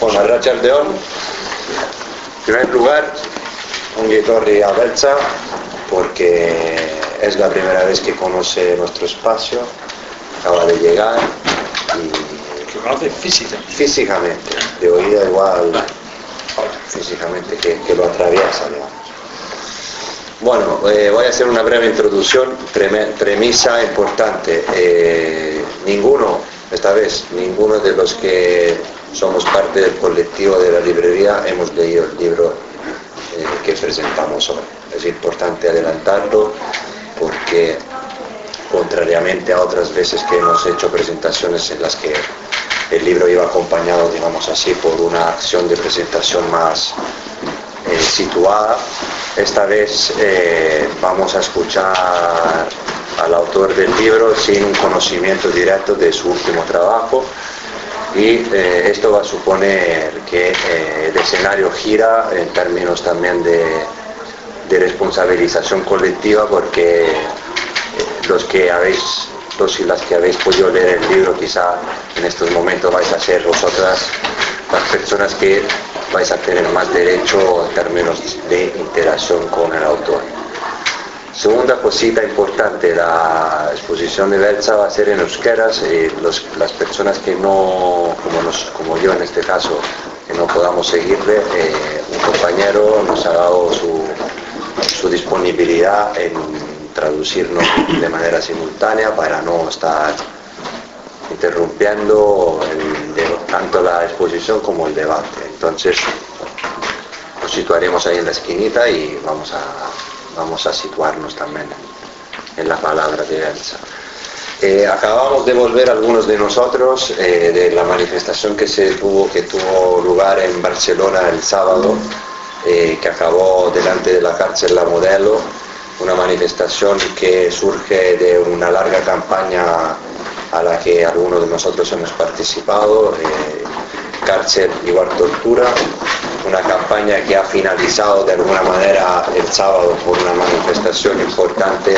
Bueno, Arrachaldeón, en primer lugar, un Torri a Belza, porque es la primera vez que conoce nuestro espacio, acaba de llegar y... Lo conoce físicamente. Físicamente, de oída igual físicamente que, que lo atraviesa, digamos. Bueno, eh, voy a hacer una breve introducción, premisa importante. Eh, ninguno, esta vez, ninguno de los que somos parte del colectivo de la librería hemos leído el libro eh, que presentamos hoy. Es importante adelantarlo porque, contrariamente a otras veces que hemos hecho presentaciones en las que el libro iba acompañado, digamos así, por una acción de presentación más situada, esta vez eh, vamos a escuchar al autor del libro sin un conocimiento directo de su último trabajo y eh, esto va a suponer que eh, el escenario gira en términos también de, de responsabilización colectiva porque los que habéis los y las que habéis podido leer el libro quizá en estos momentos vais a ser vosotras las personas que vais a tener más derecho en términos de interacción con el autor. Segunda cosita importante, la exposición de Belsa va a ser en euskeras y las personas que no, como, yo en este caso, que no podamos seguirle, eh, un compañero nos ha dado su disponibilidad en traducirnos de manera simultánea para no estar interrumpiendo tanto la exposición como el debate. Entonces nos situaremos ahí en la esquinita y vamos a, vamos a situarnos también en, la palabra de Elsa. Eh, acabamos de volver algunos de nosotros eh, de la manifestación que se tuvo, que tuvo lugar en Barcelona el sábado, eh, que acabó delante de la cárcel La Modelo, una manifestación que surge de una larga campaña a la que algunos de nosotros hemos participado, cárcel igual tortura, una campaña que ha finalizado de alguna manera el sábado por una manifestación importante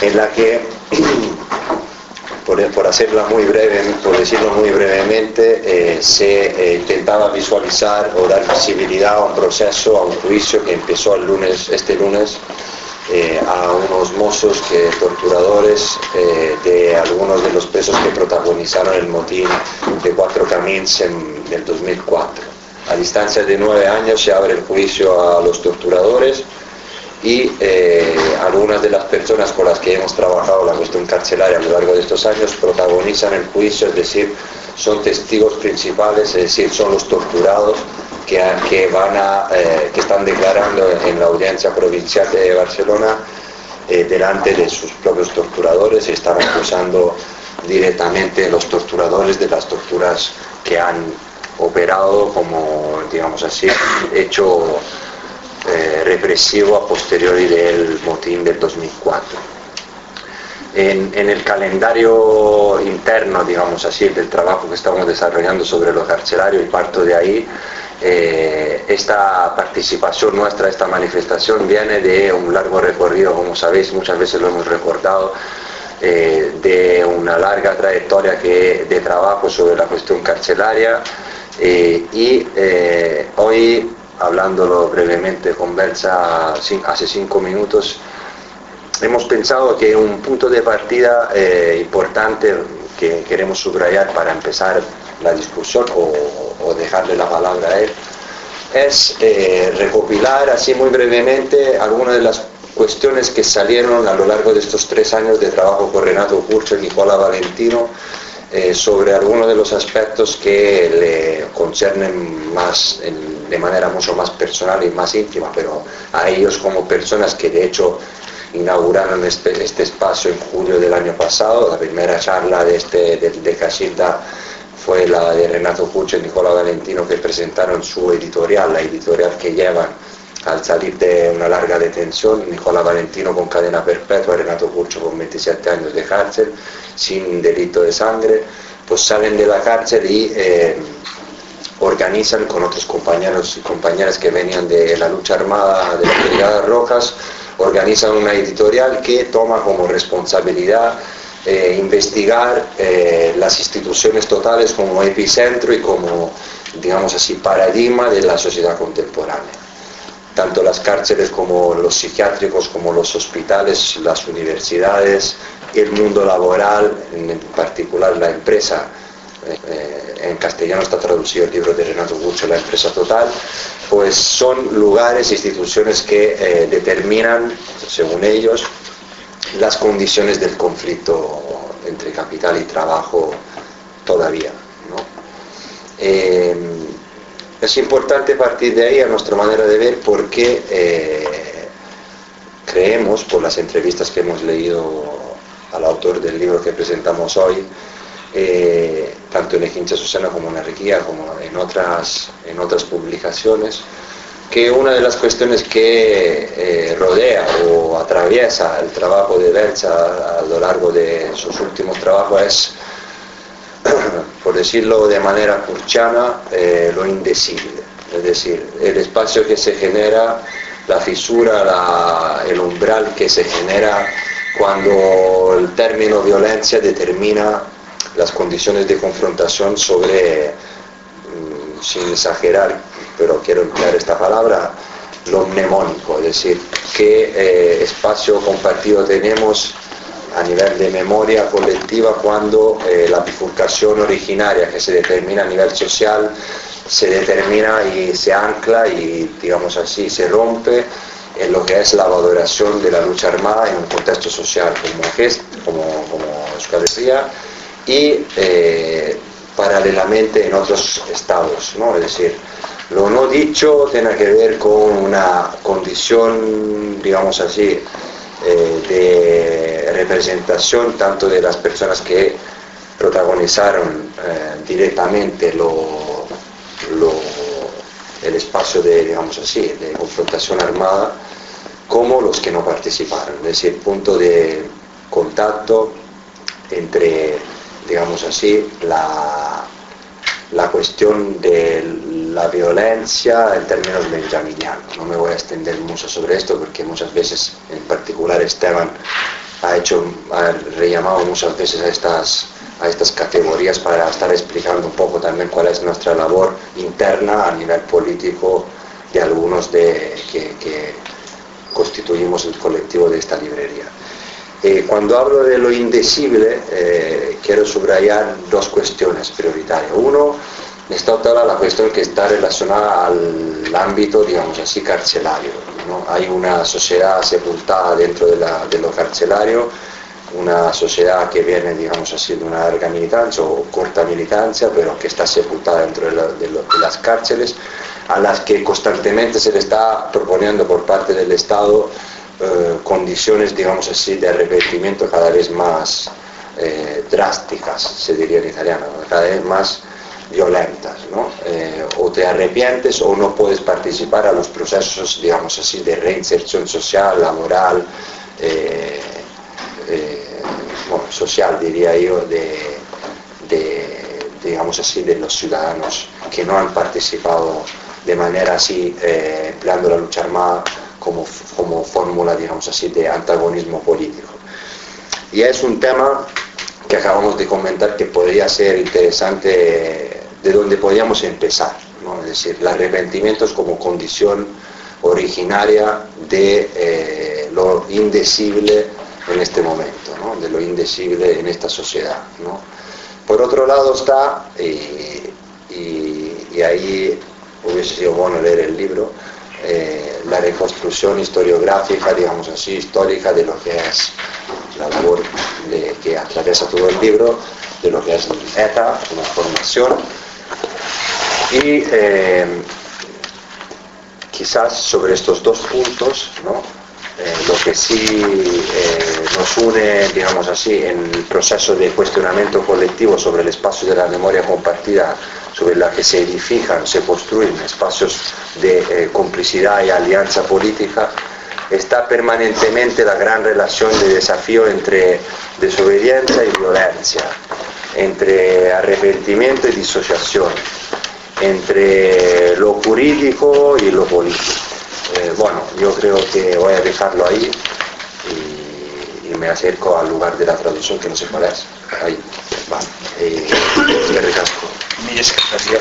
en la que, por, hacerla muy breve, por decirlo muy brevemente, eh, se eh, intentaba visualizar o dar visibilidad a un proceso, a un juicio que empezó el lunes, este lunes, eh, a unos mozos torturadores de algunos de los presos que protagonizaron el motín de Cuatro Camins en el 2004. A distancia de nueve años se abre el juicio a los torturadores y eh, algunas de las personas con las que hemos trabajado la cuestión carcelaria a lo largo de estos años protagonizan el juicio, es decir, son testigos principales, es decir, son los torturados que, van a, eh, que están declarando en la audiencia provincial de Barcelona eh, delante de sus propios torturadores y están acusando directamente los torturadores de las torturas que han operado como, digamos así, hecho eh, represivo a posteriori del motín del 2004. En, el calendario interno, digamos así, del trabajo que estamos desarrollando sobre lo carcelario y parto de ahí, eh, esta participación nuestra, esta manifestación viene de un largo recorrido, como sabéis, muchas veces lo hemos recordado, eh, de una larga trayectoria que, de trabajo sobre la cuestión carcelaria eh, y hoy, hablándolo brevemente con Belsa hace cinco minutos, hemos pensado que un punto de partida importante que queremos subrayar para empezar la discusión o, dejarle la palabra a él, es eh, recopilar así muy brevemente algunas de las cuestiones que salieron a lo largo de estos tres años de trabajo con Renato Curcio y Nicola Valentino eh, sobre algunos de los aspectos que le concernen más de manera mucho más personal y más íntima, pero a ellos como personas que de hecho inauguraron este, este espacio en julio del año pasado, la primera charla de, este, de, Casilda fue la de Renato Puccio y Nicola Valentino que presentaron su editorial, la editorial que llevan al salir de una larga detención, Nicola Valentino con cadena perpetua, Renato Puccio con 27 años de cárcel, sin delito de sangre, pues salen de la cárcel y eh, organizan con otros compañeros y compañeras que venían de la lucha armada de las Brigadas Rojas, organizan una editorial que toma como responsabilidad eh, investigar eh, las instituciones totales como epicentro y como, digamos así, paradigma de la sociedad contemporánea. Tanto las cárceles como los psiquiátricos, como los hospitales, las universidades, el mundo laboral, en particular la empresa, eh, en castellano está traducido el libro de Renato Guccio, La empresa total, pues son lugares, instituciones que eh, determinan, según ellos, las condiciones del conflicto entre capital y trabajo todavía. Eh, es importante partir de ahí a nuestra manera de ver porque creemos, por las entrevistas que hemos leído al autor del libro que presentamos hoy, eh, tanto en Egincha Susana como en Enriquía, como en otras, en otras publicaciones, que una de las cuestiones que eh, rodea o atraviesa el trabajo de Bercha a lo largo de sus últimos trabajos es, por decirlo de manera curchana, eh, lo indecible. Es decir, el espacio que se genera, la fisura, el umbral que se genera cuando el término violencia determina las condiciones de confrontación sobre, mm, sin exagerar, pero quiero emplear esta palabra, lo mnemónico, es decir, qué eh, espacio compartido tenemos a nivel de memoria colectiva cuando eh, la bifurcación originaria que se determina a nivel social se determina y se ancla y digamos así se rompe en lo que es la valoración de la lucha armada en un contexto social como, como, como Euskal y eh, paralelamente en otros estados. ¿no? Es decir, lo no dicho tiene que ver con una condición, digamos así, eh, de representación tanto de las personas que protagonizaron eh, directamente lo, el espacio de, digamos así, de confrontación armada, como los que no participaron. Es decir, punto de contacto entre digamos así, la, la cuestión de la violencia en términos benjaminianos. No me voy a extender mucho sobre esto porque muchas veces, en particular Esteban, ha hecho, ha rellamado muchas veces a estas, a estas categorías para estar explicando un poco también cuál es nuestra labor interna a nivel político de algunos de que, constituimos el colectivo de esta librería. Eh, cuando hablo de lo indecible, eh, quiero subrayar dos cuestiones prioritarias. Uno, está toda la cuestión que está relacionada al ámbito, digamos así, carcelario. Hay una sociedad sepultada dentro de, lo carcelario, una sociedad que viene, digamos así, de una larga militancia o corta militancia, pero que está sepultada dentro de, de las cárceles, a las que constantemente se le está proponiendo por parte del Estado eh, condiciones, digamos así, de arrepentimiento cada vez más eh, drásticas, se diría en italiano, cada vez más violentas, ¿no? Eh, o te arrepientes o no puedes participar a los procesos, digamos así, de reinserción social, laboral, social, diría yo, de, digamos así, de los ciudadanos que no han participado de manera así, empleando la lucha armada como, como fórmula, digamos así, de antagonismo político. Y es un tema que acabamos de comentar que podría ser interesante de donde podríamos empezar, ¿no? es decir, el arrepentimiento es como condición originaria de eh, lo indecible en este momento, ¿no? de lo indecible en esta sociedad. Por otro lado está, y ahí hubiese sido bueno leer el libro, eh, la reconstrucción historiográfica, digamos así, histórica de lo que es la labor que atraviesa todo el libro, de lo que es ETA, una formación. Y eh, quizás sobre estos dos puntos, eh, lo que sí nos une, digamos así, en el proceso de cuestionamiento colectivo sobre el espacio de la memoria compartida sobre la que se edifican, se construyen espacios de eh, complicidad y alianza política, está permanentemente la gran relación de desafío entre desobediencia y violencia, entre arrepentimiento y disociación, entre lo jurídico y lo político. Eh, bueno, yo creo que voy a dejarlo ahí y me acerco al lugar de la traducción que no sé cuál es. Ahí, va. Eh, de recasco. Mi esker,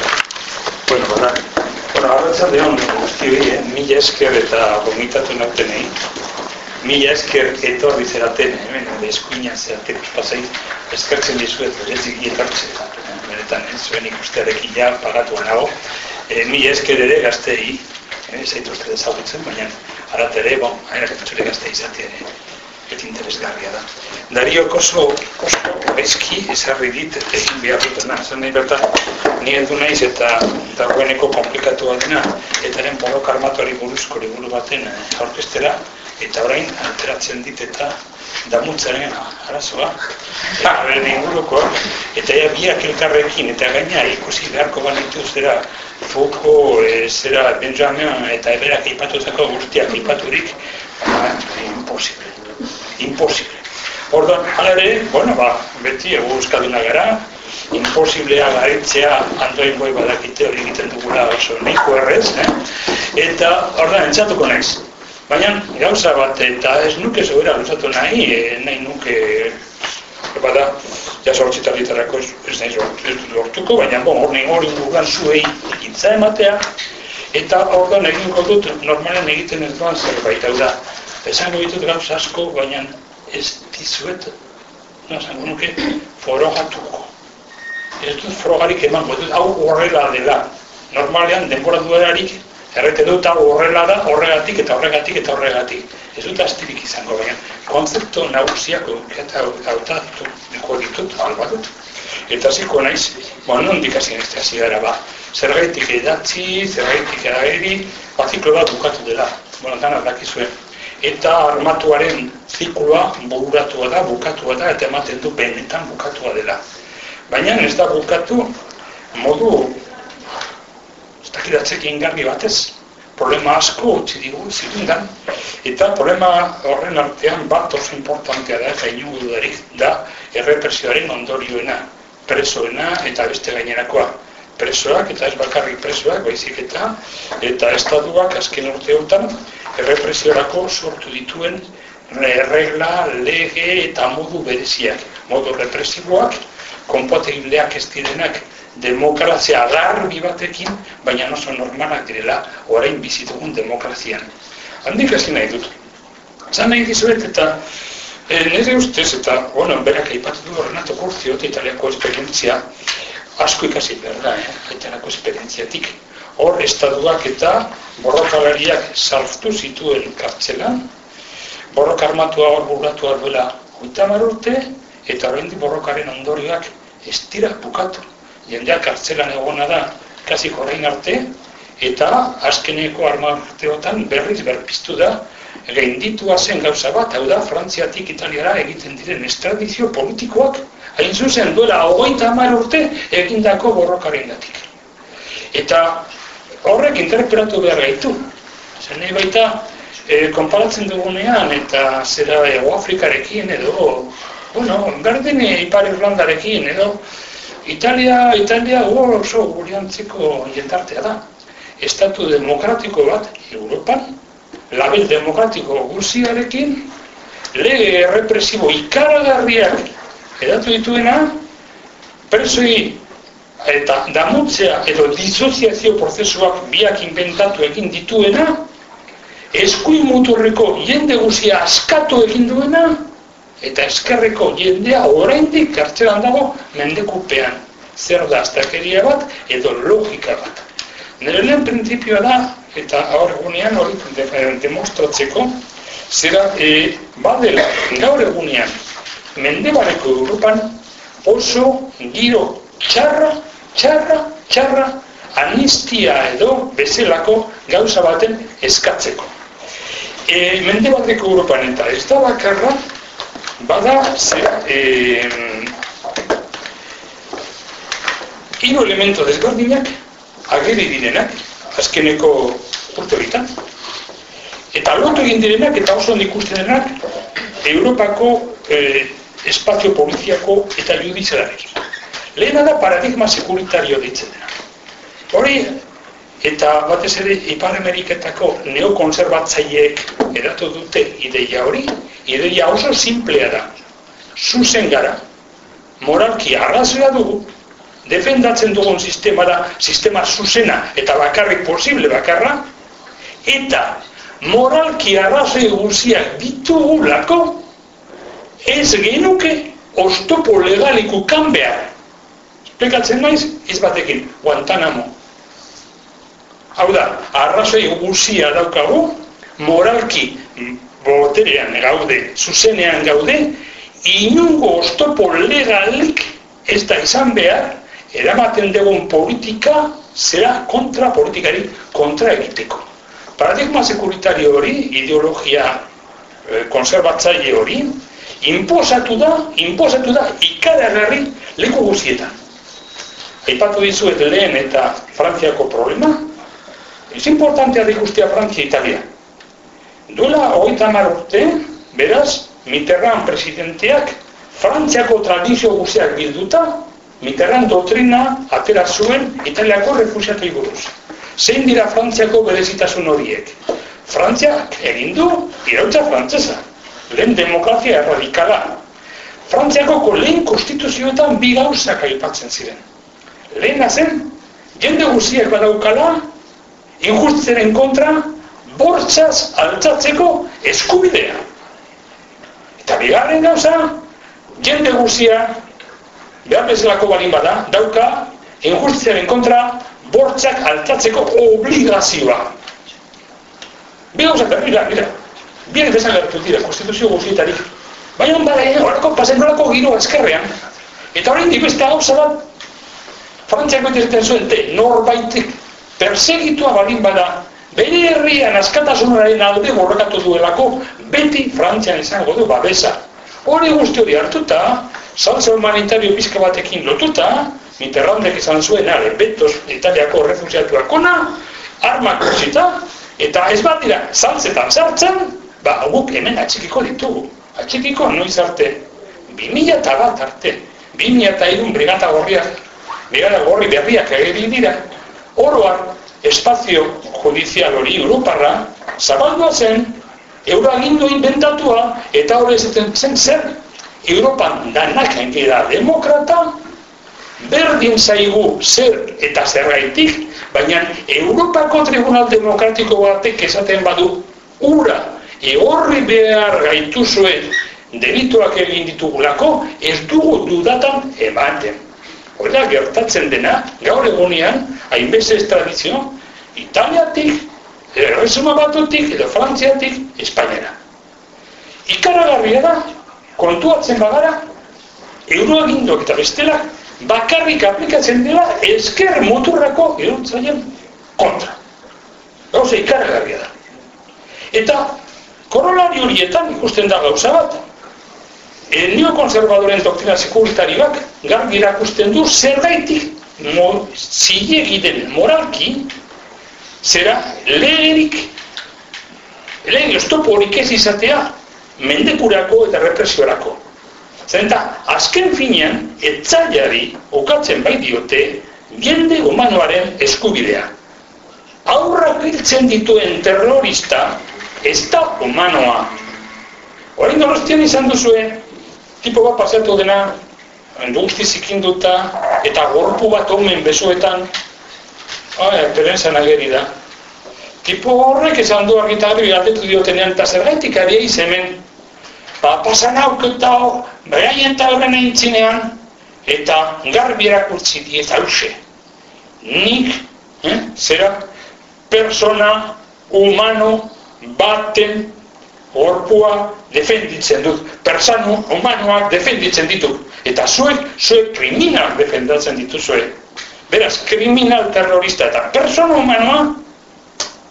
Bueno, bada, bueno, arratzalde hon, guzti mila esker eta gomitatu nautenei. Mila esker etorri zeraten, hemen, eskuina zeratek pasai, eskertzen dizuet, ez etortzen, benetan, ez zuen ikustearekin ja pagatu nago. E, mila esker ere gaztei, e, zaituzte dezagutzen, baina arat ere, bon, aina katzure gazte izatea ere, et interesgarria da. Dario oso, oso bezki esarri dit egin behar dutena. Zer nahi berta, ni edu naiz eta dagoeneko komplikatu dena, eta eren borok armatuari buruzko liburu baten aurkestera, eta orain alteratzen dit eta damutzaren arazoa. Eta beren inguruko, eta ja biak elkarrekin, eta gaina ikusi beharko banitu zera Foucault, e, zera Benjamin eta eberak eipatutako guztiak eipaturik, ba, imposible. Imposible. Orduan, hala bueno, ba, beti egu euskaduna gara, imposiblea garitzea antoin boi badakite hori egiten dugula oso niko errez, eh? eta orduan, entzatuko naiz. Baina, gauza bat, eta ez nuke zogera luzatu nahi, e, nahi nuke, bada, ja sortzita ditarako ez, ez nahi sortuko, baina bon, hori hori gugan zuei itza ematea, eta orduan egingo dut normalen egiten ez duan zerbait, hau da, esango ditut gauz asko, baina ez dizuet, no, esango nuke, forogatuko. Ez dut frogarik emango dut, hau horrela dela. Normalean, denbora duerarik, errete dut hau horrela da, horregatik eta horregatik eta horregatik. Ez dut astirik izango, baina konzeptu nagusiak eta gauta ditu, ditut, alba dut. Eta ziko naiz, bon, non dikazien ez gara ba. Zergaitik edatzi, zergaitik edageri, baziklo bat bukatu dela. Bueno, dana dakizuen. Eta armatuaren zikloa bururatua da, bukatua da, eta ematen du benetan bukatua dela. Baina ez da bukatu modu ez dakidatzek ingarri batez, problema asko utzi digu zirundan, eta problema horren artean bat oso importantea da, eta inu da errepresioaren ondorioena, presoena eta beste gainerakoa. Presoak eta ez bakarri presoak, baizik eta, eta estatuak azken urteotan errepresiorako sortu dituen regla, lege eta modu bereziak. Modu represiboak, kompatibleak ez direnak demokrazia garbi batekin, baina oso normalak direla orain bizitugun demokrazian. Handik hasi nahi dut. Zan nahi dizuet eta e, nire ustez eta, bueno, berak aipatu du Renato eta italiako esperientzia asko ikasi behar da, eh? italiako esperientziatik. Hor, estaduak eta borrokalariak sartu zituen kartzelan, borrok armatua hor burratu duela urte, eta horrendi borrokaren ondorioak ez dira bukatu jendeak kartzelan egona da kasi horrein arte, eta azkeneko armarteotan berriz berpiztu da, gainditua zen gauza bat, hau da, Frantziatik Italiara egiten diren estradizio politikoak, hain zuzen duela hogeita hamar urte egindako borrokaren datik. Eta horrek interpretatu behar gaitu. Zer nahi baita, e, konparatzen dugunean, eta zera Ego Afrikarekin edo, bueno, berdin Ipar Irlandarekin edo, Italia, Italia oso guriantziko jendartea da. Estatu demokratiko bat, Europan, label demokratiko guziarekin, lege represibo ikaragarriak edatu dituena, presoi eta damutzea edo disoziazio prozesuak biak inventatu egin dituena, eskuin muturreko jende guzia askatu egin duena, eta eskerreko jendea oraindik kartzelan dago mendekupean. Zer da aztakeria bat edo logika bat. Nire lehen prinsipioa da, eta gaur egunean hori demostratzeko, zera e, badela gaur egunean mendebareko Europan oso giro txarra, txarra, txarra, anistia edo bezalako gauza baten eskatzeko. E, mendebareko Europan eta ez da bakarra, bada zera eh, hiru elemento desberdinak ageri direnak azkeneko urte bitan eta lotu egin direnak eta oso ikusten denak Europako eh, espazio poliziako eta judizialarekin. Lehena da paradigma sekuritario ditzen dena. Hori, eta batez ere Ipar Ameriketako neokonserbatzaileek edatu dute ideia hori, ideia oso simplea da. Zuzen gara, moralki arrazoa dugu, defendatzen dugun sistema da, sistema zuzena eta bakarrik posible bakarra, eta moralki arrazoi guziak ditugulako, ez genuke ostopo legaliku kan behar. Esplikatzen naiz, ez batekin, Guantanamo. Hau da, arrazoi guzia daukagu, moralki boterean gaude, zuzenean gaude, inungo ostopo legalik ez da izan behar, eramaten dugun politika zera kontra politikari kontra egiteko. Paradigma sekuritario hori, ideologia eh, konservatzaile hori, imposatu da, imposatu da ikaragarri leku guztietan. Aipatu dizuet lehen eta Frantziako problema, ez importantea da ikustea Frantzia Italia. Duela hogeita urte, beraz, Mitterrand presidenteak Frantziako tradizio guztiak bilduta, Mitterrand doktrina atera zuen Italiako refusiatei buruz. Zein dira Frantziako berezitasun horiek? Frantziak egin du irautza frantzesa, lehen demokrazia erradikala. Frantziako lehen konstituzioetan bi gauzak aipatzen ziren. Lehen zen, jende guztiak badaukala, injustiziaren kontra, bortzaz altzatzeko eskubidea. Eta bigarren gauza, jende guzia, behar bezalako balin bada, dauka, injustiziaren kontra, bortzak altatzeko obligazioa. Bi gauza, mira, mira, biak desan gertu dira, konstituzio guztietarik. Baina bada, eh, horako pasen nolako giro eskerrean. Eta hori indi beste gauza bat, Frantziak bete zuen, te, norbaitik, persegitua balin bada, bere herrian askatasunaren alde borrakatu duelako, beti Frantzian izango du babesa. Hori guzti hori hartuta, salsa humanitario pizka batekin lotuta, Mitterrandek izan zuen, are, betos Italiako refusiatuak ona, armak utzita, eta ez bat dira, saltzetan sartzen, ba, guk hemen atxikiko ditugu. Atxikiko noiz arte, 2000 eta bat arte, 2000 eta irun brigata gorriak, brigata gorri berriak egin dira, oroan, espazio judizial hori Europarra, zabaldua zen, euragindu inventatua, eta hori ezaten zen zer, Europan danak da demokrata, berdin zaigu zer eta zergaitik, baina Europako Tribunal Demokratiko batek esaten badu ura, egorri behar gaitu zuen delituak egin ditugulako, ez dugu dudatan ematen. Hora gertatzen dena, gaur egunean, hainbeste ez tradizio, Italiatik, Erresuma batutik edo Frantziatik, Espainiara. Ikaragarria da, kontuatzen bagara, euroagindok eta bestela, bakarrik aplikatzen dela esker muturrako eruntzaien kontra. Gauza ikaragarria da. Eta korolari horietan ikusten da gauza bat, e, neokonservadoren doktrina sekuritarioak garbi irakusten du zer gaitik zilegiten moralki zera lehenik lehen oztopo ez izatea mendekurako eta represiorako. Zenta, azken finean, etzaiari okatzen bai diote jende humanoaren eskubidea. Aurrak hiltzen dituen terrorista ez da humanoa. Horein donostian izan duzue, tipo bat pasatu dena, guzti zikinduta, eta gorpu bat omen besoetan, Ah, Terenza nageri da. Tipo horrek esan du argitarri galdetu diotenean, eta zergaitik ari eiz hemen, ba, pasan auketa hor, beraien eta horren egintzinean, eta garbi erakurtzi diet hause. Nik, eh, zera, persona, humano, baten, gorpua defenditzen dut. Persano, humanoak defenditzen ditut. Eta zuek, zuek kriminal defendatzen dituzue. Beraz, kriminal terrorista eta persona humanoa,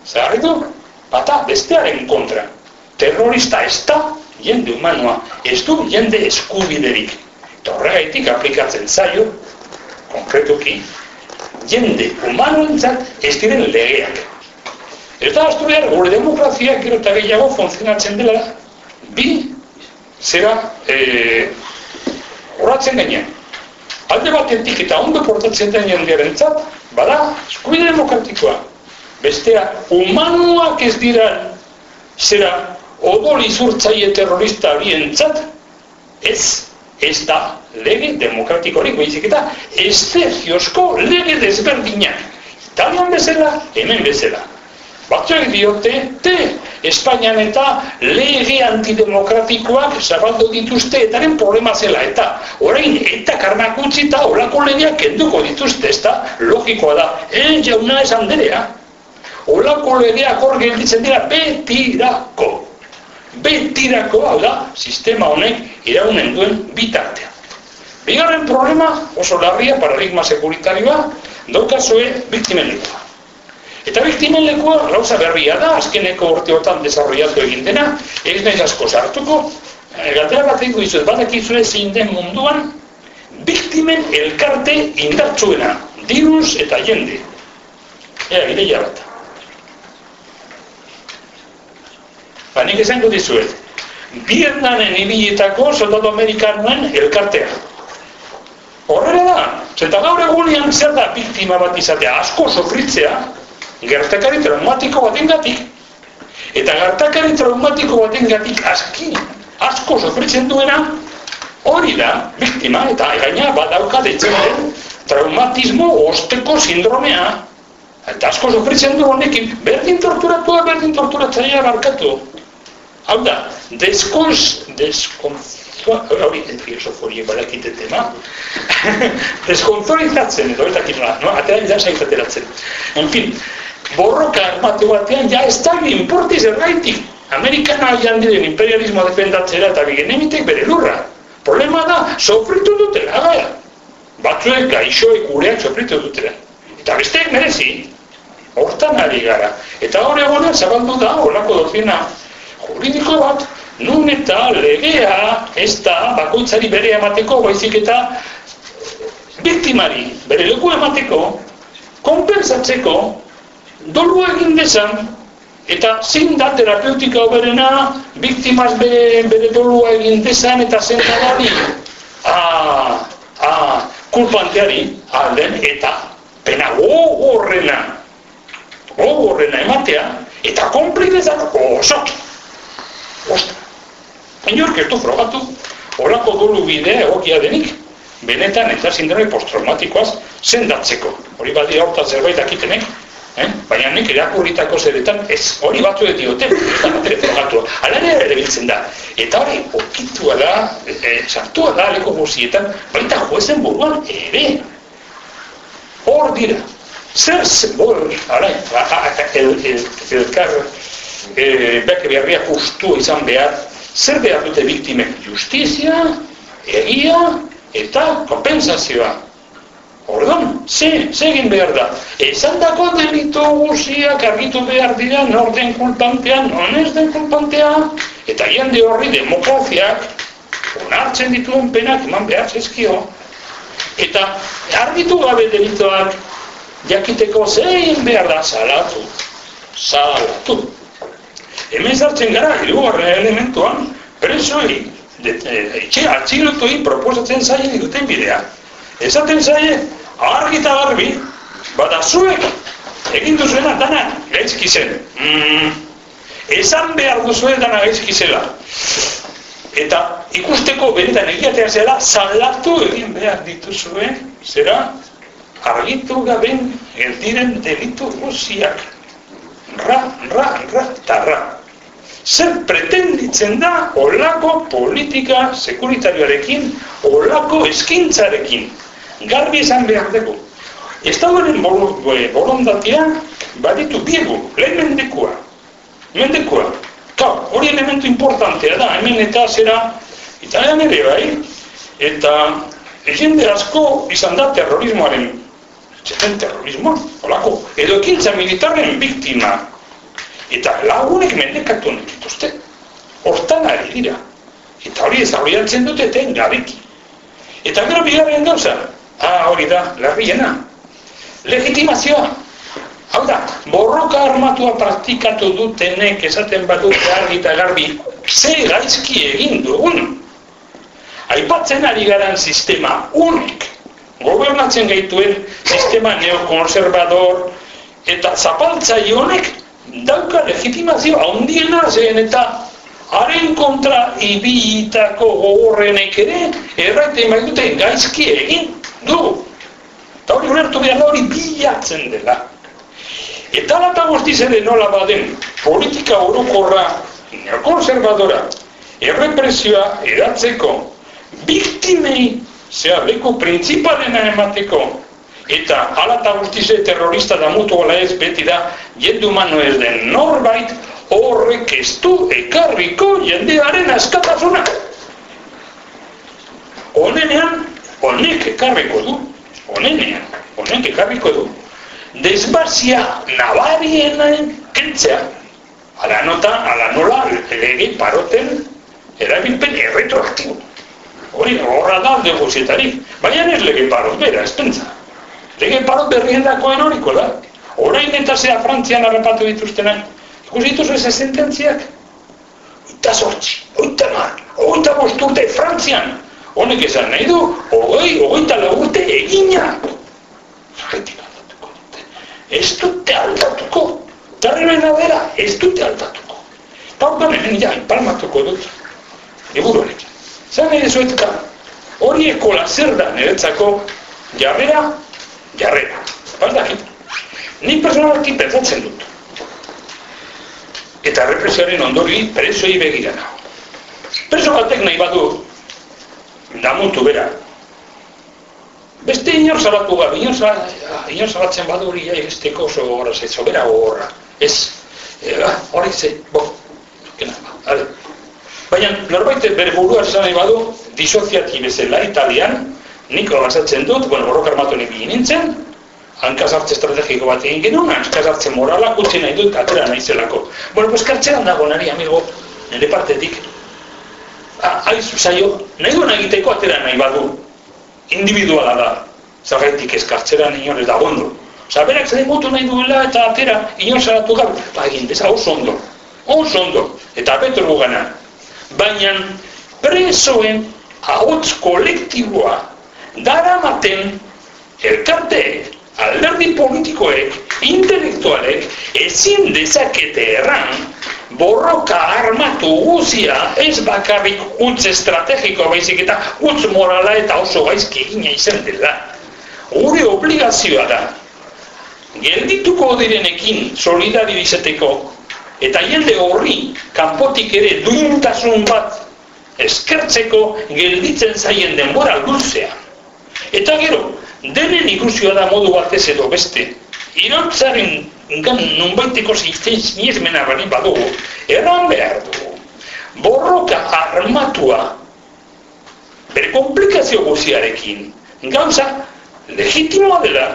zaharri du, bata bestearen kontra. Terrorista ez da jende humanoa, ez du jende eskubiderik. Eta horregaitik aplikatzen zaio, konkretuki, jende humanoentzat ez diren legeak. Eta astu behar, gure demokrazia gero eta gehiago funtzionatzen dela, bi, zera, e, horatzen gainean. Alde batetik eta ondo portatzen den jendearen zat, bada, eskubide demokratikoa. Bestea, humanuak ez dira, zera, odol izurtzaile terrorista horientzat ez ez da lege demokratikorik baizik eta esteziozko lege desberdinak. Italian bezala, hemen bezala. Batzuek diote, te, Espainian eta lege antidemokratikoak zabaldu dituzte etaren problema zela. Eta orain, eta karmak utzi eta horako legeak kenduko dituzte, ez da, logikoa da. E, jauna esan derea. Horako legeak hor gelditzen dira betirako betirako hau da, sistema honek iraunen duen bitartea. Bigarren problema oso larria paradigma sekuritarioa daukazue biktimen lekua. Eta biktimen lekua gauza berria da, azkeneko urteotan desarrollatu egin dena, ez nahiz asko sartuko, eh, gatera bat egin izuz, bat ekizue zein den munduan, biktimen elkarte indartsuena, diruz eta jende. Ea, ideia bat. Ba, nik esango dizuet, Vietnamen ibilitako soldatu amerikanuen elkartea. Horrela da, zenta gaur egunean zer da biktima bat izatea, asko sofritzea, gertakari traumatiko baten gatik. Eta gertakari traumatiko baten gatik aski, asko sofritzen duena, hori da, biktima, eta gaina badauka detzen den traumatismo osteko sindromea. Eta asko sofritzen du honekin, berdin torturatua, berdin torturatzaia barkatu. Hau da, deskonz, deskonzua, hori, filosoforie balakite tema, deskonzorizatzen edo, eta kinoa, no? atean ja zaizateratzen. En fin, borroka armatu batean, ja ez da importi zergaitik. Amerikana joan diren imperialismoa defendatzera eta bigen emitek bere lurra. Problema da, sofritu dutela. Batzuek gaixoek gureak sofritu dutela. Eta besteek merezi, hortan ari gara. Eta hori egonen zabaldu da, horako dozina, juridiko bat, nun eta legea ez da bakoitzari bere emateko, baizik eta biktimari bere leku emateko, konpensatzeko, dolu egin desan, eta zein da terapeutika oberena, biktimaz bere, bere dolua egin desan, eta zein da dali, a, a, kulpanteari, alden, eta pena gogorrena, gogorrena ematea, eta konplidezak osoki. Osta. Inork ez du frogatu, horako dolu bidea egokia denik, benetan eta sindrome posttraumatikoaz sendatzeko. Hori badia horta zerbait dakitenek, eh? baina nik irakurritako zeretan ez hori batu edo diote, ez da batere frogatu. Ala ere ere da. Eta hori, okitua da, e, sartua da leko guzietan, baita juezen buruan ere. Hor dira. Zer zenbol, ara, el, el, el, el, e, beke beharria justu izan behar, zer behar dute biktimek? Justizia, egia eta kompensazioa. Orduan, ze, ze egin behar da. Ezan dako delitu guziak argitu behar dira norden kulpantea, non ez den kulpantea, eta jende horri demokraziak onartzen dituen penak eman behar zezkio. Eta argitu gabe delituak jakiteko zein behar da salatu. Salatu. Hemen zartzen gara, hirugarren elementuan, presoi, etxe atxilotuei proposatzen zaien duten bidea. Ezaten zaie, argi eta garbi, bada zuek, egin duzuena dana gaizki zen. Mm, esan behar duzue dana gaizki zela. Eta ikusteko benetan egiatea zela, salatu egin behar dituzue, zera, argitu gaben erdiren delitu guziak ra, ra, ra, eta ra. Zer pretenditzen da olako politika sekuritarioarekin, olako eskintzarekin. Garbi esan behar dugu. Horren borondatea baditu biegu, lehen mendekua. Mendekua. Ka, hori elementu importantea da, hemen eta zera, italian ere bai, eta jende asko izan da terrorismoaren zeten terrorismo, holako, edo ekintza militarren biktima. Eta lagunek mendekatu dituzte. Hortan ari dira. Eta hori ezagriatzen dute ten gabiki. Eta gero bigarren gauza, ah, hori da, larriena. Legitimazioa. Hau da, borroka armatua praktikatu dutenek esaten badute argi eta garbi, ze gaizki egin dugun. Aipatzen ari garan sistema unik, gobernatzen gaituen sistema neokonservador eta zapaltzai honek dauka legitimazio handiena zen eta haren kontra ibilitako gogorrenek ere, erraite maitute gaizki egin du. Eta hori ulertu behar hori bilatzen dela. Eta lata guztiz ere nola baden politika orokorra, neokonservadora, errepresioa edatzeko, biktimei zea leku printzipalena emateko, eta ala eta guztize terrorista da mutu ez beti da, jendu manu ez den norbait, horrek ez du ekarriko jendearen askatasuna. Honenean, honek ekarriko du, honenean, honek ekarriko du, desbazia nabarienen kentzea, ala nota, ala nola, lege paroten erabilpen erretroaktibo. Hori, horra da alde guzietarik, baina ez lege parot bera, ez pentsa. Lege parot berrien dakoen horiko da. Horain eta zea Frantzian harrapatu dituztenak, ikusi dituzu ez sententziak? Oita sortzi, oita mar, oita bosturte, Frantzian. Honek esan nahi du, ogoi, ogoita lagurte egina. Zerretik aldatuko dute. Ez dute aldatuko. Terribena bera, ez dute aldatuko. Hor hemen ja, palmatuko dut. Eburu honekin. Zer nahi dezuetka, hori ekola zer da niretzako jarrera, jarrera. Baldakit. Ni personalki pentsatzen dut eta represioaren ondori presoi begira nago. Preso batek nahi badu, damutu bera. Beste inor salatu gabe, inor, inor salatzen badu hori jai esteko oso gogorra zaitzo, bera gogorra. Ez, e, hori ze, bo, kena, ale. Baina, norbait bere burua esan nahi badu, disoziati bezala italian, niko gazatzen dut, bueno, borrok armatu nahi nintzen, hankazartze estrategiko bat egin genuen, hankazartze morala kutsi nahi dut katera nahi zelako. Bueno, pues kartzeran dago nari, amigo, nire partetik. Aizu, saio, nahi duen egiteko atera nahi badu. Individuala da. Zagaitik ez kartzeran inoen ez da gondo. Osa, berak zer mutu nahi duela eta atera inoen zaratu gabe. Ba, egin, deza, oso ondo. Oso ondo. Eta petro gana. Baina, presoen ahots kolektiboa daramaten elkarteek alderdi politikoek, intelektualek, ezin dezakete erran, borroka armatu guzia ez bakarrik utz estrategiko baizik eta utz morala eta oso gaizki egina izan dela. Gure obligazioa da, geldituko direnekin solidari izateko, eta jende horri kanpotik ere duintasun bat eskertzeko gelditzen zaien denbora luzea. Eta gero, denen ikusioa da modu batez edo beste, irantzaren gan nunbaiteko zinezmena bali badugu, erran behar dugu. Borroka armatua, bere komplikazio guziarekin, gauza legitimoa dela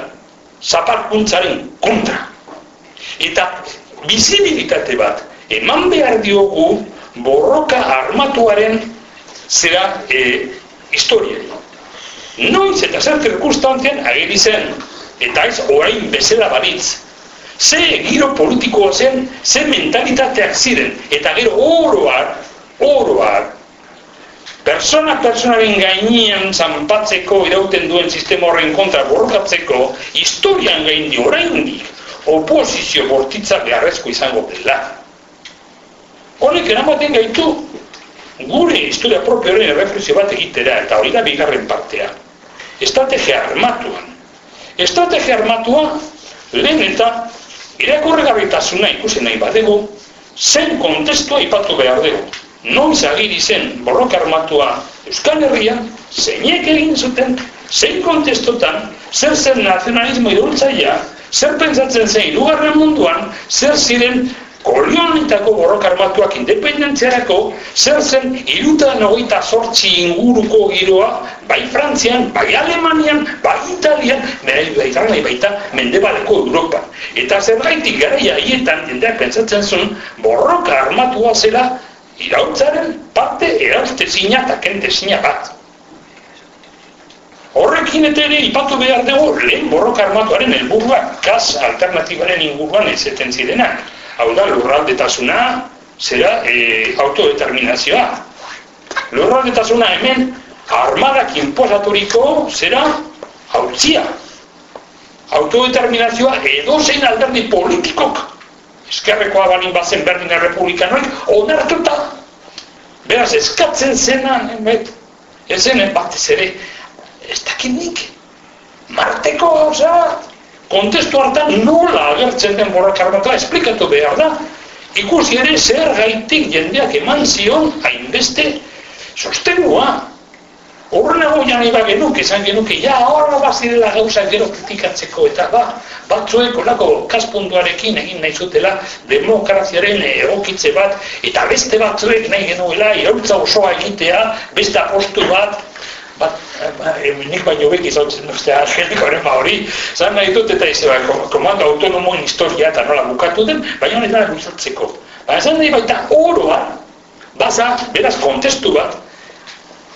zaparkuntzaren kontra. Eta bizibilitate bat, eman behar diogu borroka armatuaren zera e, historiari noiz eta zer zirkunstantzian agiri zen, eta ez orain bezala baritz. Ze giro politikoa zen, ze mentalitateak ziren, eta gero oroar, oroar, persona personaren gainean zanpatzeko irauten duen sistema horren kontra borrokatzeko, historian gaindi orain dik, oposizio bortitza beharrezko izango dela. Honek eramaten gaitu, gure historia propio horren erreflexio bat egitera, eta hori da bigarren partea estrategia armatuan. Estrategia armatua lehen eta irakurregarritasuna ikusi nahi badego, zen kontestua ipatu behar dugu. Noiz agiri zen borroka armatua Euskal Herrian, zeinek egin zuten, zein kontestotan, zer zen nazionalismo irultzaia, zer pentsatzen zen irugarren munduan, zer ziren kolionitako borroka armatuak independentziarako, zer zen iruta nogeita sortzi inguruko giroa, bai Frantzian, bai Alemanian, bai Italian, bai baita, bai baita, mendebaleko Europa. Eta zer gaitik gara jaietan, jendeak pentsatzen zuen, borroka armatua zela, irautzaren parte erauzte zina eta kente zina bat. Horrekin eta ere ipatu behar dugu lehen borroka armatuaren helburuak, kas alternatibaren inguruan ezeten zirenak hau da, lurraldetasuna, zera, e, autodeterminazioa. Lurraldetasuna hemen, armadak inposaturiko, zera, hautzia. Autodeterminazioa edo alderdi politikok, eskerrekoa balin bazen berdin errepublikanoik, onartuta, Beraz, eskatzen zenan, bet, ez zen batez ere, ez dakit nik, marteko gauza kontestu hartan nola agertzen den borrak armatoa, esplikatu behar da, ikusi ere zer gaitik jendeak eman zion hainbeste sostenua. Horrenago ja nahi ba genuk, esan genuke, ja, horra bazirela gauza gero kritikatzeko, eta ba, batzuek onako kaspuntuarekin egin nahi zutela demokraziaren egokitze bat, eta beste batzuek nahi genuela irautza osoa egitea, beste apostu bat, bat, ba, nik baino beki zautzen duzte argenikoaren ba hori, zan nahi dut eta izan, ba, komando autonomoen historia eta nola bukatu den, baina honetan gustatzeko. Baina zan nahi baita oroa, baza, beraz kontestu bat,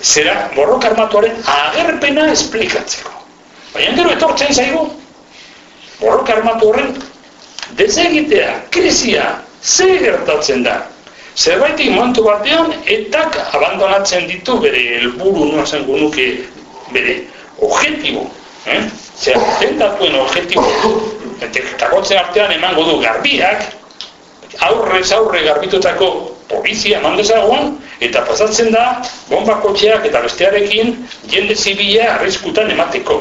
zera borroka armatuaren agerpena esplikatzeko. Baina gero etortzen zaigu, borroka armatu horren desegitea, krisia, ze gertatzen da. Zerbaitik momentu batean, etak abandonatzen ditu bere helburu nua zen nuke bere objetibo. Eh? Zer, tentatuen objetibo. Takotzen artean emango du garbiak, aurrez aurre garbitutako polizia eman dezagoan, eta pasatzen da, bombakotxeak eta bestearekin jende zibila arriskutan emateko.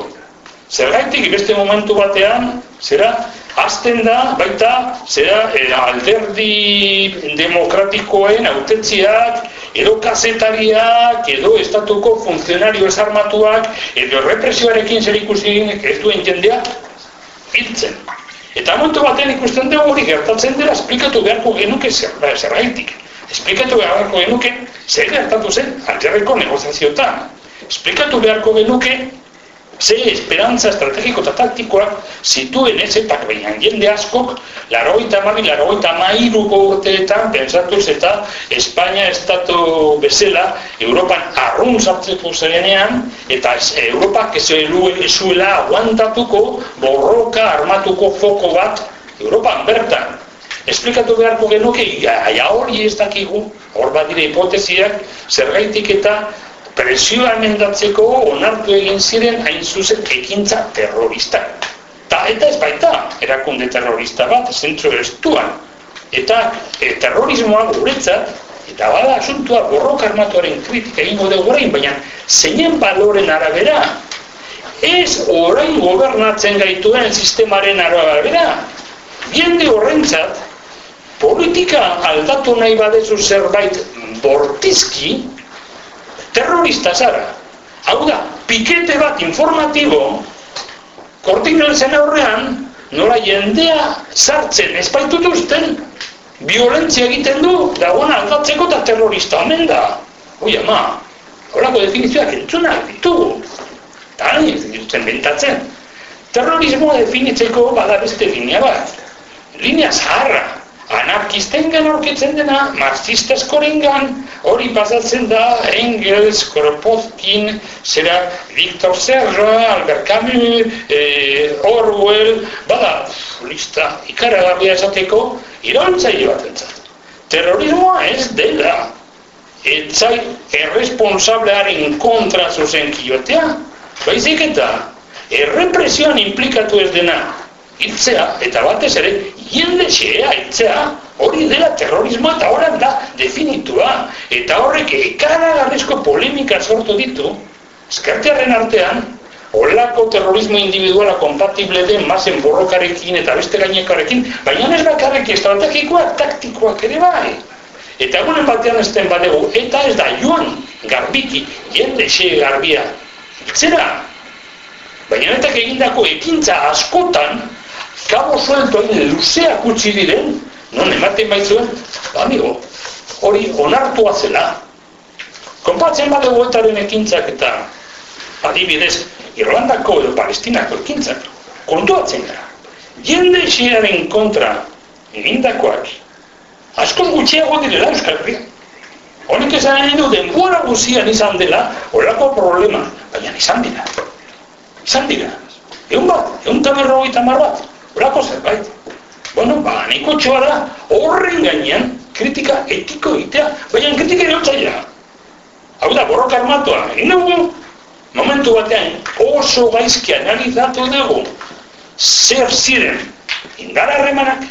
Zergaitik beste momentu batean, zera, azten da, baita, zera, e, alderdi demokratikoen autetziak, edo kazetariak, edo estatuko funtzionario esarmatuak, edo represioarekin zer ikusi ez duen jendea, hiltzen. Eta momentu batean ikusten dugu hori gertatzen dela, esplikatu beharko genuke zergaitik. Esplikatu beharko genuke zer gertatu zen alderreko negoziazioetan. Esplikatu beharko genuke ze esperantza estrategiko eta taktikoak zituen ez eta baina jende askok laroita mari, laroita mairuko urteetan pentsatuz eta Espainia estatu bezala Europan arrun sartzeko zerenean eta es, Europak ez zuela aguantatuko borroka armatuko foko bat Europan bertan. Esplikatu beharko genuke, ja hori ez dakigu, hor bat dire hipoteziak, zergaitik eta presioa emendatzeko onartu egin ziren hain zuzen ekintza terrorista. Ta, eta ez baita, erakunde terrorista bat, zentro estuan. Eta e, terrorismoa guretzat, eta bada asuntua borroka armatuaren kritika egingo dugu orain, baina zeinen baloren arabera, ez orain gobernatzen gaituen sistemaren arabera, biende horrentzat, politika aldatu nahi badezu zerbait bortizki, terrorista zara. Hau da, pikete bat informatibo, kortinelzen aurrean, nola jendea sartzen espaitutuzten, violentzia egiten du, dagoen aldatzeko eta terrorista omen da. Ui ama, horako definizioak entzunak ditugu. Eta nahi ez dituzten bentatzen. Terrorismoa definitzeko bada beste linea bat. Linea zaharra, anarkisten gan aurkitzen dena, marxista eskorengan, hori pasatzen da Engels, Kropotkin, zera Victor Serra, Albert Camus, e, Orwell, bada, lista ikaragarria esateko, iraultzaile bat entzat. Terrorismoa ez dela, etzai erresponsablearen kontra zuzen kiotea, baizik eta errepresioan implikatu ez dena, hiltzea, eta batez ere, jende xea hiltzea, hori dela terrorismoa eta horren da definitua. Eta horrek ekaragarrizko polemika sortu ditu, eskertearen artean, holako terrorismo individuala kompatible den mazen borrokarekin eta beste gainekarekin, baina ez bakarrik estrategikoak, taktikoak ere bai. Eta egunen batean ez den badegu, eta ez da joan garbiki, jende xe garbia, zera, baina eta egindako ekintza askotan, kabo suelto egin luzeak utzi diren, non ematen baitzuen, ba, amigo, hori onartua zela. Konpatzen bade goetaren ekintzak eta adibidez, Irlandako edo Palestinako ekintzak, kontuatzen gara. Jende xearen kontra egindakoak, askoz gutxiago direla Euskal Herria. Honik esan nahi du denbora guzian izan dela, horako problema, baina izan dira. Izan dira. Egun bat, egun tamerro mar bat, Horako zerbait. Bueno, ba, niko txoa da, horren gainean, kritika etiko egitea, baina kritika ere Hau da, borroka armatoa, egin dugu, momentu batean, oso gaizki analizatu dugu, zer ziren, indara harremanak,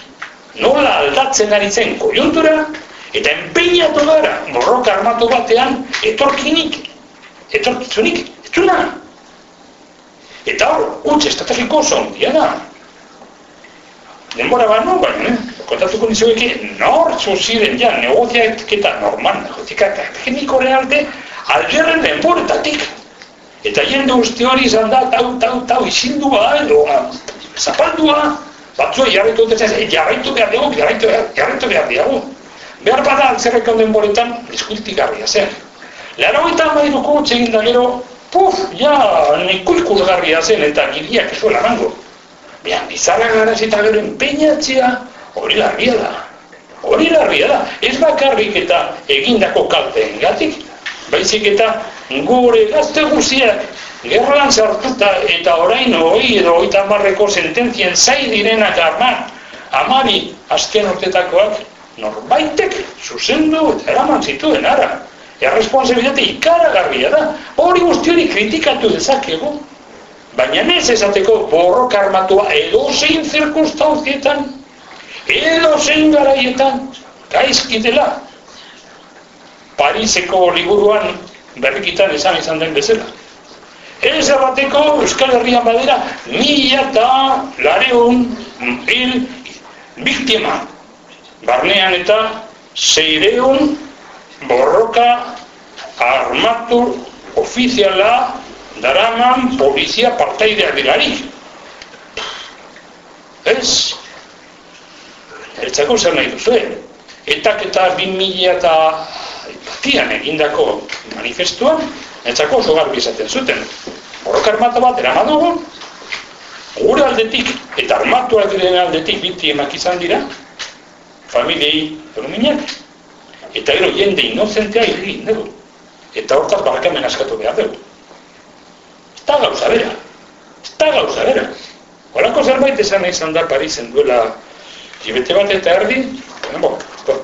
nola aldatzen ari zen kojuntura, Eta enpeinatu gara, borroka armatu batean, etorkinik, etorkizunik, etzuna. Eta hor, utz estrategiko zondia da. Denbora bat baina, eh? kontatuko nizueke, nortzu ziren ja, negoziaketa normal, negoziaketa tekniko realte, algerren denboretatik. Eta jende uste hori izan da, tau, tau, tau, izindua, edo, zapaldua, batzua jarraitu dut ez, jarraitu behar dugu, jarraitu behar, jarraitu behar dugu. Behar bada altzerreko denboretan, eskultik garria zen. Leharo eta amairuko txegin da gero, puf, ja, neko ikusgarria zen eta giriak esuela nango. Behan, bizarra gara eta gero empeinatzea, hori larria da. Hori larria da. Ez bakarrik eta egindako kalteen gatik, baizik eta gure gazte guziak gerran sartuta eta orain hori edo hori tamarreko sentenzien zai direnak armar, amari azken urtetakoak norbaitek zuzendu eta eraman zituen ara. Erresponsibilitate ikaragarria da, hori guzti hori kritikatu dezakegu. Baina ez esateko borrok armatua edo zein zirkunstauzietan, edo zein garaietan, gaizki dela. Pariseko liburuan berrikitan izan izan den bezala. Ez bateko Euskal Herrian badera mila eta lareun hil biktima. Barnean eta zeireun borroka armatu ofiziala daraman polizia partaidea dirari. Ez? Ertzako zer nahi duzu, eh? Etak eta bin mila eta tian egindako manifestuan, Etzako oso garbi izaten zuten. Horrok armata bat eramadugu, gure aldetik eta armatuak diren aldetik biti emak izan dira, familiei eruminak, eta gero jende inozentea irri dugu. Eta hortaz barkamen askatu behar dugu. Da gauza bera. Ez da gauza bera. Horako zerbait esan izan da Parisen duela jibete bat eta erdi, bueno, bo,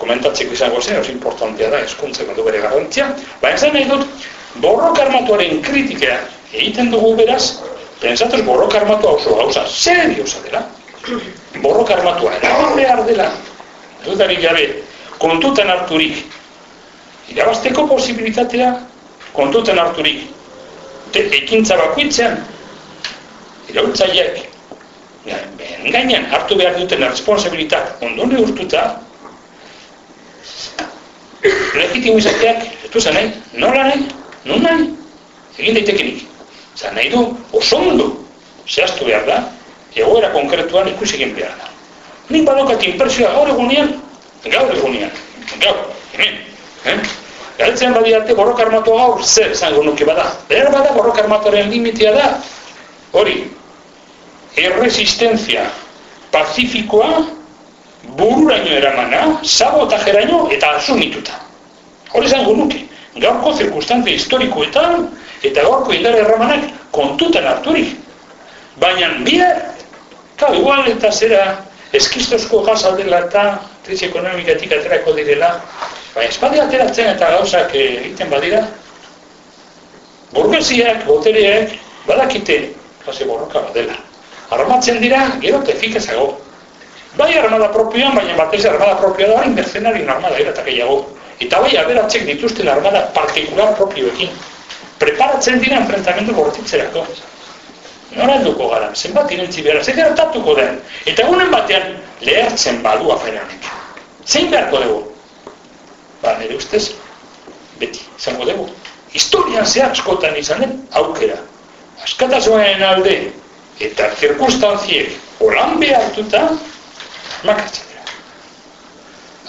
komentatzeko izango zen, oso importantia da, eskuntzeko du bere garantzia, baina zen nahi dut, borrok armatuaren kritika egiten dugu beraz, pentsatuz borrok armatua oso gauza seriosa dela. Borrok armatua eraman behar dela, dudarik gabe, kontutan harturik, irabasteko posibilitatea, kontutan harturik, ekintza bakuitzean, iraultzaileak, gainean hartu behar duten responsabilitat ondone urtuta, legitimo izateak, ez du nahi, nola nahi, non nahi, egin daitekenik. Zan nahi du, oso ondo, zehaztu behar da, egoera konkretuan ikusi egin behar da. Nik badokat inpertsioa gaur egunean, gaur egunean, gaur, hemen, eh? Galtzen badi arte borrok armatu gaur, zer zango nuke bada. Behar bada borrok armatuaren limitea da, hori, erresistenzia pacifikoa bururaino eramana, sabotajeraino eta asumituta. Hori zango nuke gaurko zirkustante historikoetan eta gaurko indar erramanak kontutan harturik. Baina bihar, eta igual eta zera eskistozko gazaldela eta krizi ekonomikatik aterako direla, baina espaldi ateratzen eta gauzak egiten badira, burgesiak, botereak, badakite, hase borroka badela. Armatzen dira, gero efikazago. Bai armada propioan, baina batez armada propioa da, mercenari armada eta gehiago. Eta bai, aberatzek dituzten armada partikular propioekin. Preparatzen dira enfrentamendu bortitzerako. Nora helduko gara, zenbat irentzi behar, zer gertatuko den. Eta egunen batean lehertzen badu aferanek. Zein beharko dugu? Ba, nire ustez, beti, zango dugu. Historian zehar askotan izan den aukera. Askatasuaren alde eta zirkunstantziek holan behartuta, makatzen dira.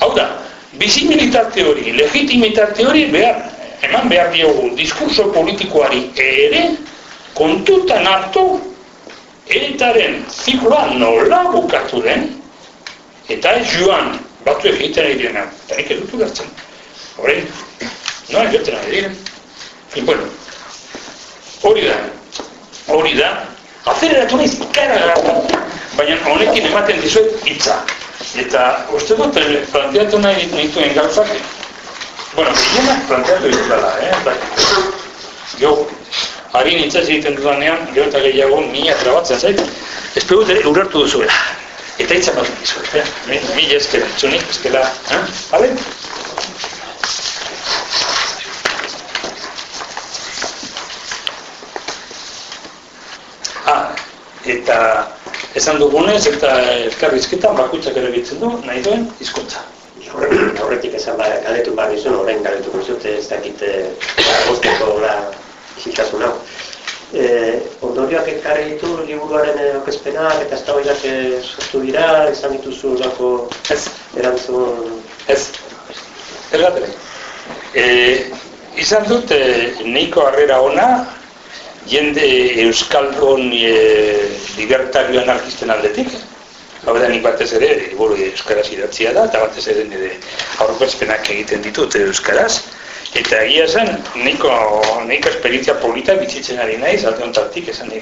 Hau da, bizimilitate hori, legitimitate hori behar, eman behar diogu diskurso politikoari ere kontutan hartu etaren zikloa nola bukatu den eta ez joan batu egiten egiten eta nik edutu hori, noa egiten egiten fin, bueno hori da hori da azeleratu nahiz ikara baina honekin ematen dizuet hitza Eta uste dut eh, planteatu nahi nituen gauzak, bueno, gehienak planteatu dituzala, eh? Eta, jo, harin itzaz egiten dudanean, gero eta gehiago, mila trabatzen zait, ez ere urartu duzuela. Eta itzan bat dizu, eh? Mi, mi esker, txunik, eskela, eh? Vale? Ah, eta esan dugunez eta elkarrizketan bakutsak ere bitzen du, nahi duen, hizkuntza. Horretik esan ba, galetu behar izan, horrein galetu zute ez dakite gozteko la isiltasun hau. Eh, ondorioak ekarri ditu liburuaren okezpenak eta eztabaidak eh, sortu dira, izan dituzu lako Ez, erantzun ez. Erratere. Eh, izan dut, eh, neiko harrera ona, jende euskaldun e, libertario anarkisten aldetik. Hau da, nik batez ere, liburu euskaraz idatzia da, eta batez ere nire aurkezpenak egiten ditut euskaraz. Eta egia zen, nahiko, nahiko esperientzia polita bizitzen ari naiz, alde ontartik esan nahi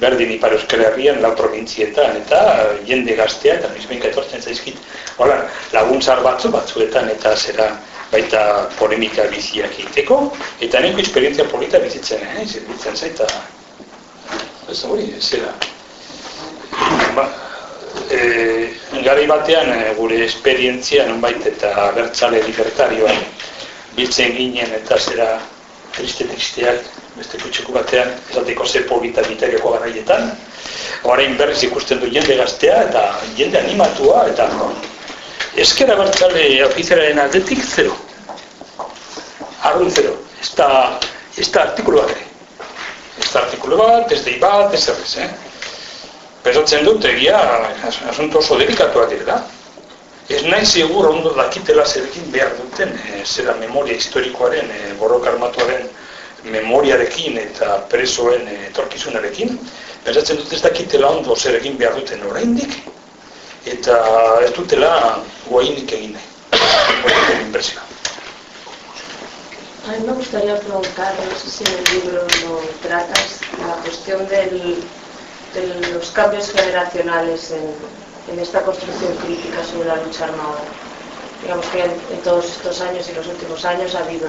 berdin ipar euskal herrian, lau provintzietan, eta jende gaztea, eta nizmenka etortzen zaizkit, hola, laguntzar batzu batzuetan, eta zera baita polemika biziak egiteko, eta nahiko esperientzia polita bizitzen, eh? zirbitzen zaita, ez hori, zera. Ba, e, garai batean e, gure esperientzia nonbait eta bertzale libertarioan biltzen ginen eta zera triste tristeak beste kutsuko batean esateko ze polita biteriako garaietan orain berriz ikusten du jende gaztea eta jende animatua eta eskera bertzale ofizialaren aldetik zero arrun zero ez da, ez da artikulu bat ez da artikulu bat, ez dei bat, ez errez, eh? Pesatzen dut egia asunto oso delikatuak direla. Ez nahi zigur ondo dakitela zerekin behar duten, e, zera memoria historikoaren, e, borroka armatuaren memoriarekin eta presoen e, etorkizunarekin. Pesatzen dut ez dakitela ondo zerekin behar duten oraindik eta ez dutela guainik egin nahi. Guainik. A mí me gustaría preguntar, no sé si en el libro lo tratas, la cuestión de los cambios generacionales en, esta construcción crítica sobre la lucha armada. Digamos que en, todos estos años y los últimos años ha habido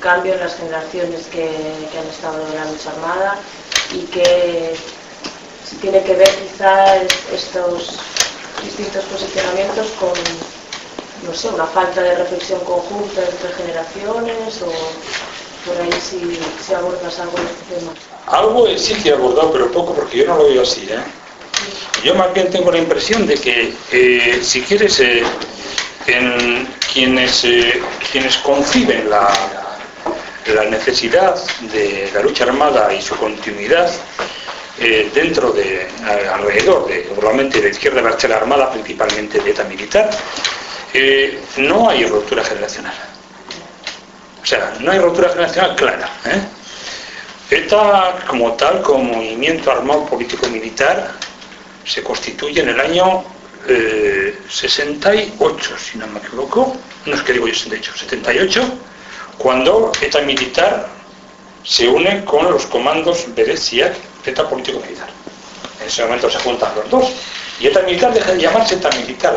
cambio en las generaciones que, que han estado en la lucha armada y que tiene que ver quizá estos distintos posicionamientos con no sé, una falta de reflexión conjunta entre generaciones o por ahí si, si abordas algo de este tema. Algo sí que he abordado, pero poco porque yo no lo veo así. ¿eh? Yo más bien tengo la impresión de que, eh, si quieres, eh, en quienes, eh, quienes conciben la, la necesidad de la lucha armada y su continuidad, eh, dentro de, alrededor de, probablemente de izquierda marcha armada, principalmente de ETA militar, eh, no hay ruptura generacional. O sea, no hay ruptura generacional clara. ¿eh? ETA, como tal, como movimiento armado político-militar, se constituye en el año eh, 68, si no me equivoco, no es que digo yo 68, 78, cuando ETA militar se une con los comandos Beresiak, ETA político-militar. En ese momento se juntan los dos. Y ETA militar deja de llamarse ETA militar,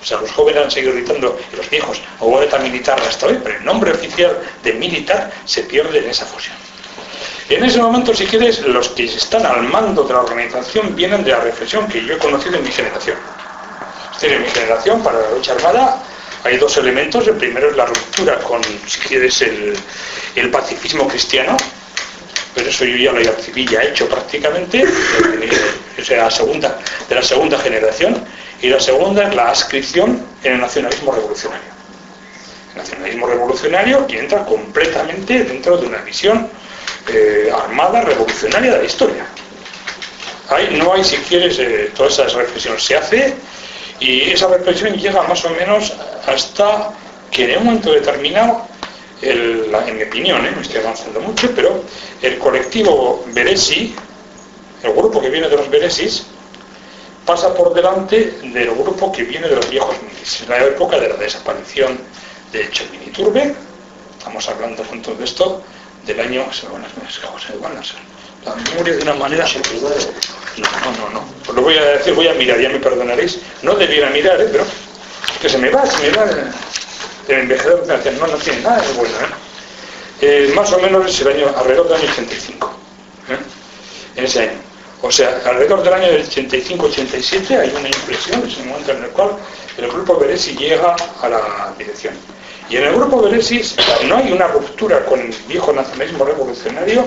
o sea, los jóvenes han seguido gritando, y los viejos, o ETA militar hasta hoy, pero el nombre oficial de militar se pierde en esa fusión. En ese momento, si quieres, los que están al mando de la organización vienen de la reflexión que yo he conocido en mi generación. Es decir, en mi generación, para la lucha armada, hay dos elementos. El primero es la ruptura con, si quieres, el pacifismo cristiano, pero eso yo ya lo he ya hecho prácticamente, o sea, la segunda, de la segunda generación, y la segunda es la ascripción en el nacionalismo revolucionario. El nacionalismo revolucionario que entra completamente dentro de una visión eh, armada revolucionaria de la historia. Ahí no hay, si quieres, eh, toda esa reflexión se hace y esa reflexión llega más o menos hasta que en un momento determinado, el, en mi opinión, eh, me estoy avanzando mucho, pero el colectivo Beresi, el grupo que viene de los Beresis, pasa por delante del grupo que viene de los viejos milis. En la época de la desaparición de Cherminiturbe, estamos hablando juntos de esto, del año, se me van la memoria de una manera... No, no, no, no. Pues lo voy a decir, voy a mirar, ya me perdonaréis. No debiera mirar, ¿eh? pero que se me va, se me va. El envejecedor no, no tiene nada de bueno, ¿eh? Eh, más o menos es el año, alrededor del año 85. ¿eh? En ese año. O sea, alrededor del año 85-87 hay una impresión, es el momento en el cual el grupo Beresi llega a la dirección. Y en el grupo Beresi no hay una ruptura con el viejo nacionalismo revolucionario,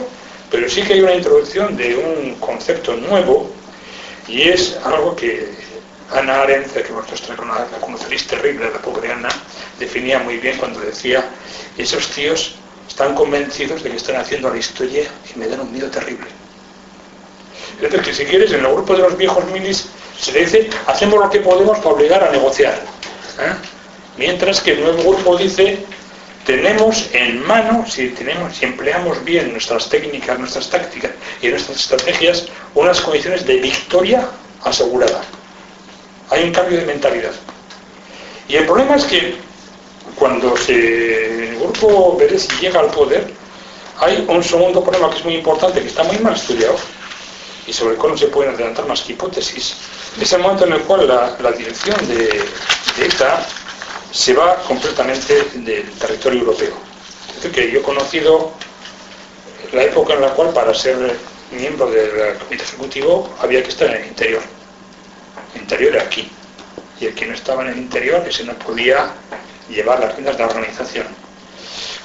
pero sí que hay una introducción de un concepto nuevo y es algo que Ana Arendt, que vosotros la conoceréis terrible, la pobre Ana, definía muy bien cuando decía, esos tíos están convencidos de que están haciendo la historia y me dan un miedo terrible. Es decir, que si quieres, en el grupo de los viejos minis se dice, hacemos lo que podemos para obligar a negociar. ¿eh? Mientras que el nuevo grupo dice, tenemos en mano, si, tenemos, si empleamos bien nuestras técnicas, nuestras tácticas y nuestras estrategias, unas condiciones de victoria asegurada. Hay un cambio de mentalidad. Y el problema es que cuando el grupo Beres llega al poder, hay un segundo problema que es muy importante, que está muy mal estudiado, y sobre el cual no se pueden adelantar más que hipótesis. Es el momento en el cual la, dirección de, de se va completamente del territorio europeo. Es decir, que yo he conocido la época en la cual para ser miembro del comité ejecutivo había que estar en el interior. Interior era aquí. Y el que no estaba en el interior, ese no podía llevar las riendas de la organización.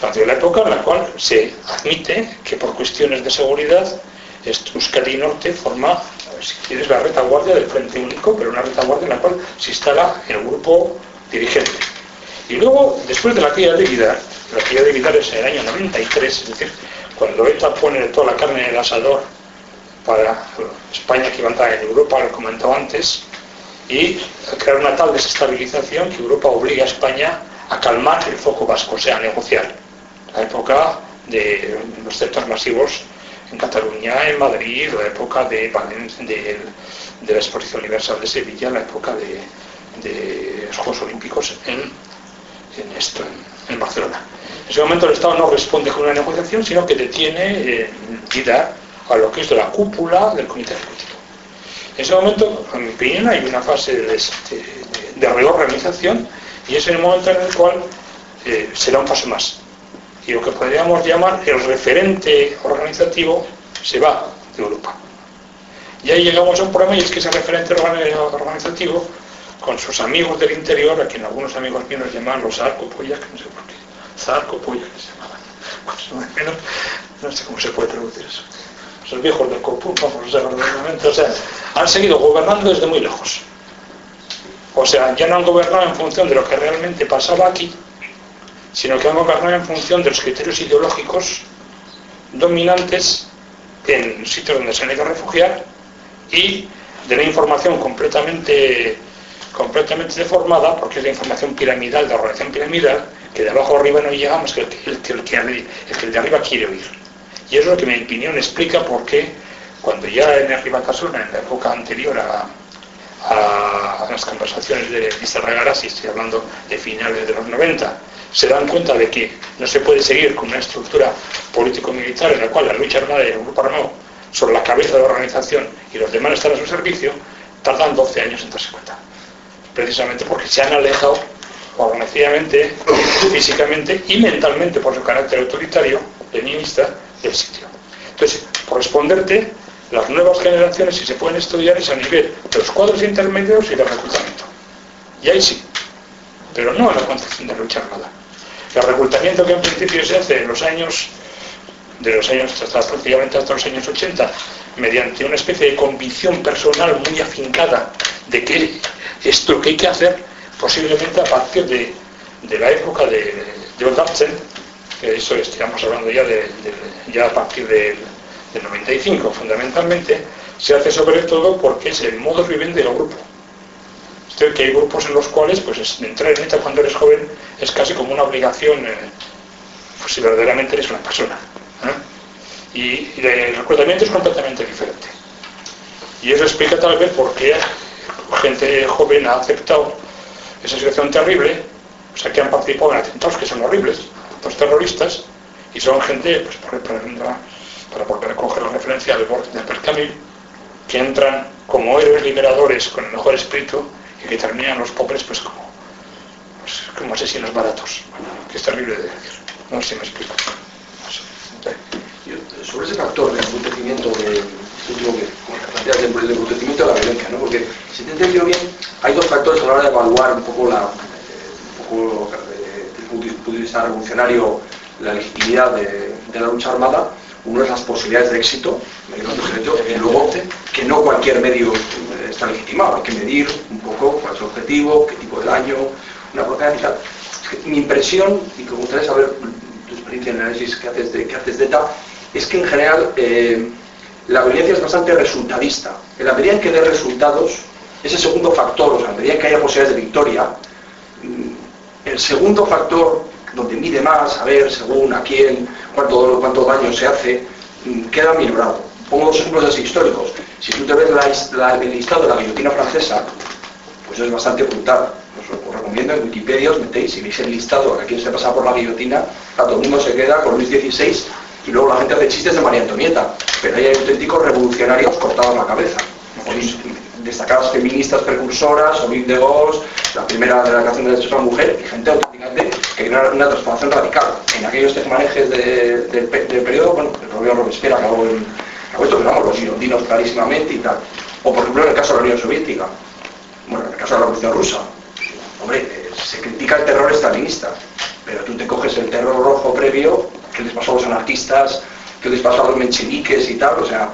Ha la época en la cual se admite que por cuestiones de seguridad Euskadi Norte forma, si quieres, la retaguardia del Frente Único, pero una retaguardia en la cual se instala el grupo dirigente. Y luego, después de la caída de Vidar, la caída de Vidar es en el año 93, es decir, cuando ETA pone toda la carne en el asador para España que iba a entrar en Europa, lo he comentado antes, y crear una tal desestabilización que Europa obliga a España a calmar el foco vasco, o sea, a negociar. La época de los centros masivos en Cataluña, en Madrid, la época de la Exposición Universal de Sevilla, la época de, los Juegos Olímpicos en, en esto, en, Barcelona. En ese momento el Estado no responde con una negociación, sino que detiene eh, vida a lo que es de la cúpula del Comité Ejecutivo. En ese momento, en mi opinión, hay una fase de, reorganización y es el momento en el cual eh, se da un paso más y lo que podríamos llamar el referente organizativo se va de Europa. Y ahí llegamos a un problema y es que ese referente organizativo, con sus amigos del interior, a quien algunos amigos míos llaman los arcopollas, que no sé por qué, zarcopollas que se llamaban, no sé cómo se puede traducir eso. Esos viejos del Copú, vamos a verdaderamente, o sea, han seguido gobernando desde muy lejos. O sea, ya no han gobernado en función de lo que realmente pasaba aquí, sino que han gobernado en función de los criterios ideológicos dominantes en sitios donde se han ido a refugiar y de la información completamente, completamente deformada, porque es la información piramidal, de organización piramidal, que de abajo arriba no llegamos, que el, que, el, que, el de arriba quiere oír. Y eso es lo que, mi opinión, explica por qué, cuando ya en el Batasuna, en la época anterior a, las conversaciones de si estoy hablando de finales de los 90, se dan cuenta de que no se puede seguir con una estructura político-militar en la cual la lucha armada y el grupo armado sobre la cabeza de la organización y los demás están a su servicio, tardan 12 años en darse cuenta. Precisamente porque se han alejado organizativamente, físicamente y mentalmente por su carácter autoritario, leninista, del sitio. Entonces, por responderte, las nuevas generaciones, si se pueden estudiar, es a nivel de los cuadros intermedios y de reclutamiento. Y ahí sí, pero no a la concepción de lucha armada. El reclutamiento que en principio se hace en los años, de los años hasta prácticamente hasta los años 80, mediante una especie de convicción personal muy afincada de que esto que hay que hacer, posiblemente a partir de, la época de, de que eso estamos hablando ya, de, ya a partir del, 95 fundamentalmente, se hace sobre todo porque es el modo viviente del grupo. Que hay grupos en los cuales pues entrar en ETA cuando eres joven es casi como una obligación eh, pues si verdaderamente eres una persona ¿eh? y, el reclutamiento es completamente diferente. Y eso explica tal vez por qué gente joven ha aceptado esa situación terrible o sea que han participado en atentados que son horribles terroristas y son gente pues para, para volver a coger la referencia del, del Percamil que entran como héroes liberadores con el mejor espíritu y que terminan los pobres pues como, pues, como asesinos baratos, que es terrible de decir. No sé si me explico. Sobre ese factor de acontecimiento de último que desde el embrutecimiento de la violencia, ¿no? Porque si te he entendido bien, hay dos factores a la hora de evaluar un poco la, eh, vista revolucionario, la legitimidad de, la lucha armada. Uno es las posibilidades de éxito, y luego que no cualquier medio eh, está legitimado, hay que medir un poco cuál es el objetivo, qué tipo de daño, una propaganda y. Mi impresión, y que me gustaría saber tu experiencia en el análisis que haces de, que haces de ETA, es que en general eh, la violencia es bastante resultadista. En la medida en que dé resultados, ese segundo factor, o sea, en la medida en que haya posibilidades de victoria, el segundo factor donde mide más, a ver, según a quién, cuánto, cuánto daño se hace, mm, queda minorado. Pongo dos ejemplos así históricos. Si tú te ves la, el listado de la guillotina francesa, pues es bastante brutal. Os, recomiendo en Wikipedia os metéis y veis el listado de quién se pasa por la guillotina, todo el mundo se queda con Luis XVI y luego la gente hace chistes de María Antonieta, pero hay auténticos revolucionarios cortados la cabeza. Destacadas feministas precursoras, Olive de Gaulle, la primera de la Declaración de Derechos de la Mujer, y gente auténticamente que hay una, transformación radical. En aquellos tejemanejes de, del periodo, bueno, el propio Robespierre acabó en, acabó esto, pero vamos, los girondinos clarísimamente y tal. O por ejemplo en el caso de la Unión Soviética, bueno, en el caso de la Revolución Rusa, hombre, eh, se critica el terror estalinista, pero tú te coges el terror rojo previo que les pasó a los anarquistas, que les pasó a los mencheniques y tal, o sea,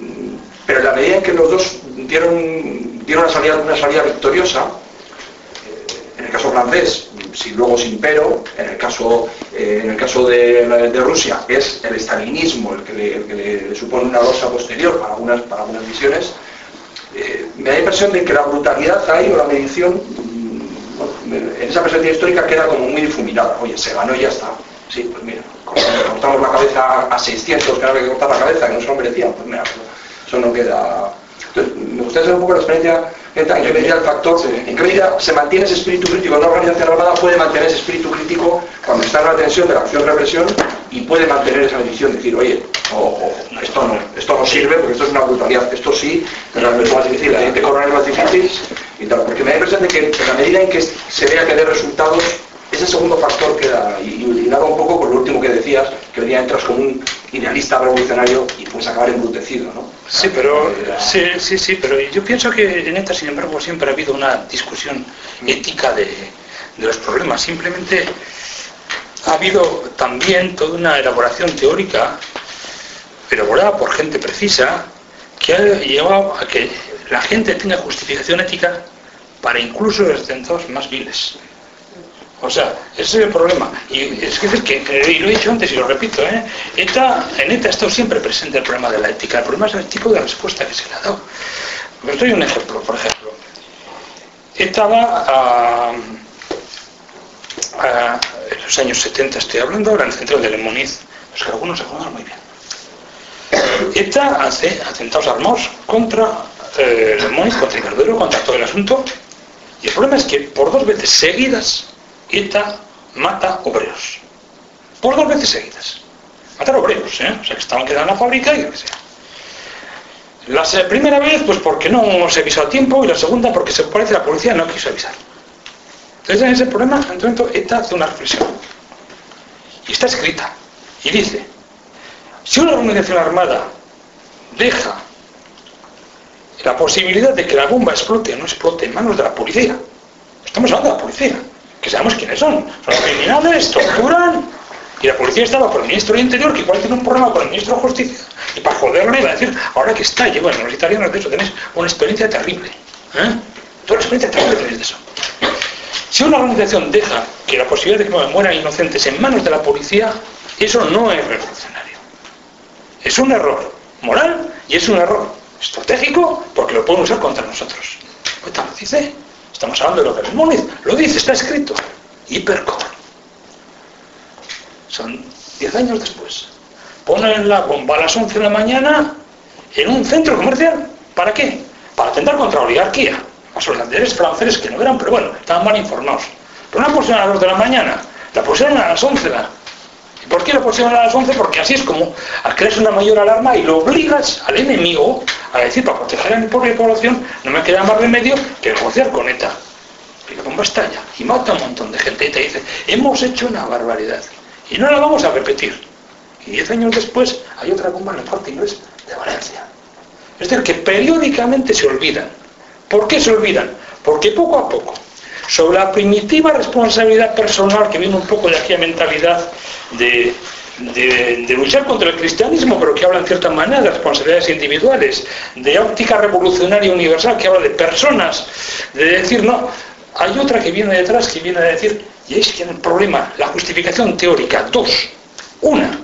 mm, pero en la medida en que los dos dieron, dieron una, salida, una salida victoriosa, eh, en el caso francés, si luego sin pero, en el caso, eh, en el caso de, de, Rusia es el estalinismo el que le, el que le supone una dosa posterior para algunas, para algunas misiones, eh, me da la impresión de que la brutalidad ahí o la medición, mm, en esa perspectiva histórica queda como muy difuminada. Oye, se ganó y ya está. Sí, pues mira, cortamos la cabeza a 600 que había que cortar la cabeza, que no se lo merecían, pues mira, eso no queda... Entonces, me gustaría saber un poco la experiencia, en qué medida el factor, en qué medida se mantiene ese espíritu crítico, una organización armada puede mantener ese espíritu crítico cuando está en la tensión de la acción-represión y puede mantener esa decisión, decir, oye, ojo, esto no, esto no sirve porque esto es una brutalidad, esto sí, pero es más difícil, la gente coronel es más difícil y tal, porque me da la impresión de que en la medida en que se vea que dé resultados, ese segundo factor queda, y, y un poco por lo último que decías, que hoy día entras como un idealista revolucionario y puedes acabar embrutecido, ¿no? Sí, pero, sí, sí, sí, pero yo pienso que en esta, sin embargo, siempre ha habido una discusión ética de, de los problemas. Simplemente ha habido también toda una elaboración teórica, elaborada por gente precisa, que ha llevado a que la gente tenga justificación ética para incluso los atentados más viles. O sea, ese es el problema. Y es que, que y lo he dicho antes y lo repito, ¿eh? ETA, en ETA ha estado siempre presente el problema de la ética. El problema es el tipo de respuesta que se le ha dado. Os doy un ejemplo, por ejemplo. ETA va a, en los años 70, estoy hablando ahora en el centro de Lemoniz, los que algunos se acuerdan muy bien. ETA hace atentados armados contra eh, Lemoniz, contra Iberdrola, contra todo el asunto. Y el problema es que por dos veces seguidas ETA mata obreros. Por dos veces seguidas. Matar obreros, ¿eh? O sea, que estaban quedando en la fábrica y lo que sea. La primera vez, pues porque no se avisó a tiempo, y la segunda porque se parece la policía no quiso avisar. Entonces, en ese problema, en momento, ETA hace una reflexión. Y está escrita. Y dice, si una organización armada deja la posibilidad de que la bomba explote o no explote en manos de la policía, estamos hablando de la policía, que sabemos quiénes son. Son criminales, torturan. Y la policía estaba por el ministro del Interior, que igual tiene un problema con el ministro de Justicia. Y para joderle va a decir, ahora que está, bueno, los italianos de eso tenéis una experiencia terrible. ¿eh? Toda la experiencia terrible tenéis de eso. Si una organización deja que la posibilidad de que mueran inocentes en manos de la policía, eso no es revolucionario. Es un error moral y es un error estratégico porque lo pueden usar contra nosotros. ¿Qué lo dice? Estamos hablando de lo que es Muniz. Lo dice, está escrito. Hipercore. Son 10 años después. Ponen la bomba a las 11 de la mañana en un centro comercial. ¿Para qué? Para atentar contra la oligarquía. Los holandeses franceses que no eran, pero bueno, estaban mal informados. Pero no la pusieron a las 2 de la mañana, la pusieron a las 11 de la ¿Y por qué la pusieron a las 11? Porque así es como creas una mayor alarma y lo obligas al enemigo a decir, para proteger a mi propia población, no me queda más remedio que negociar con ETA. Y la bomba estalla y mata a un montón de gente y te dice, hemos hecho una barbaridad y no la vamos a repetir. Y diez años después hay otra bomba en el fuerte inglés de Valencia. Es decir, que periódicamente se olvidan. ¿Por qué se olvidan? Porque poco a poco, sobre la primitiva responsabilidad personal que viene un poco de aquella mentalidad de, de, luchar contra el cristianismo, pero que habla en cierta manera de responsabilidades individuales, de óptica revolucionaria universal, que habla de personas, de decir, no, hay otra que viene detrás que viene a decir, y ahí tiene el problema, la justificación teórica. Dos, una,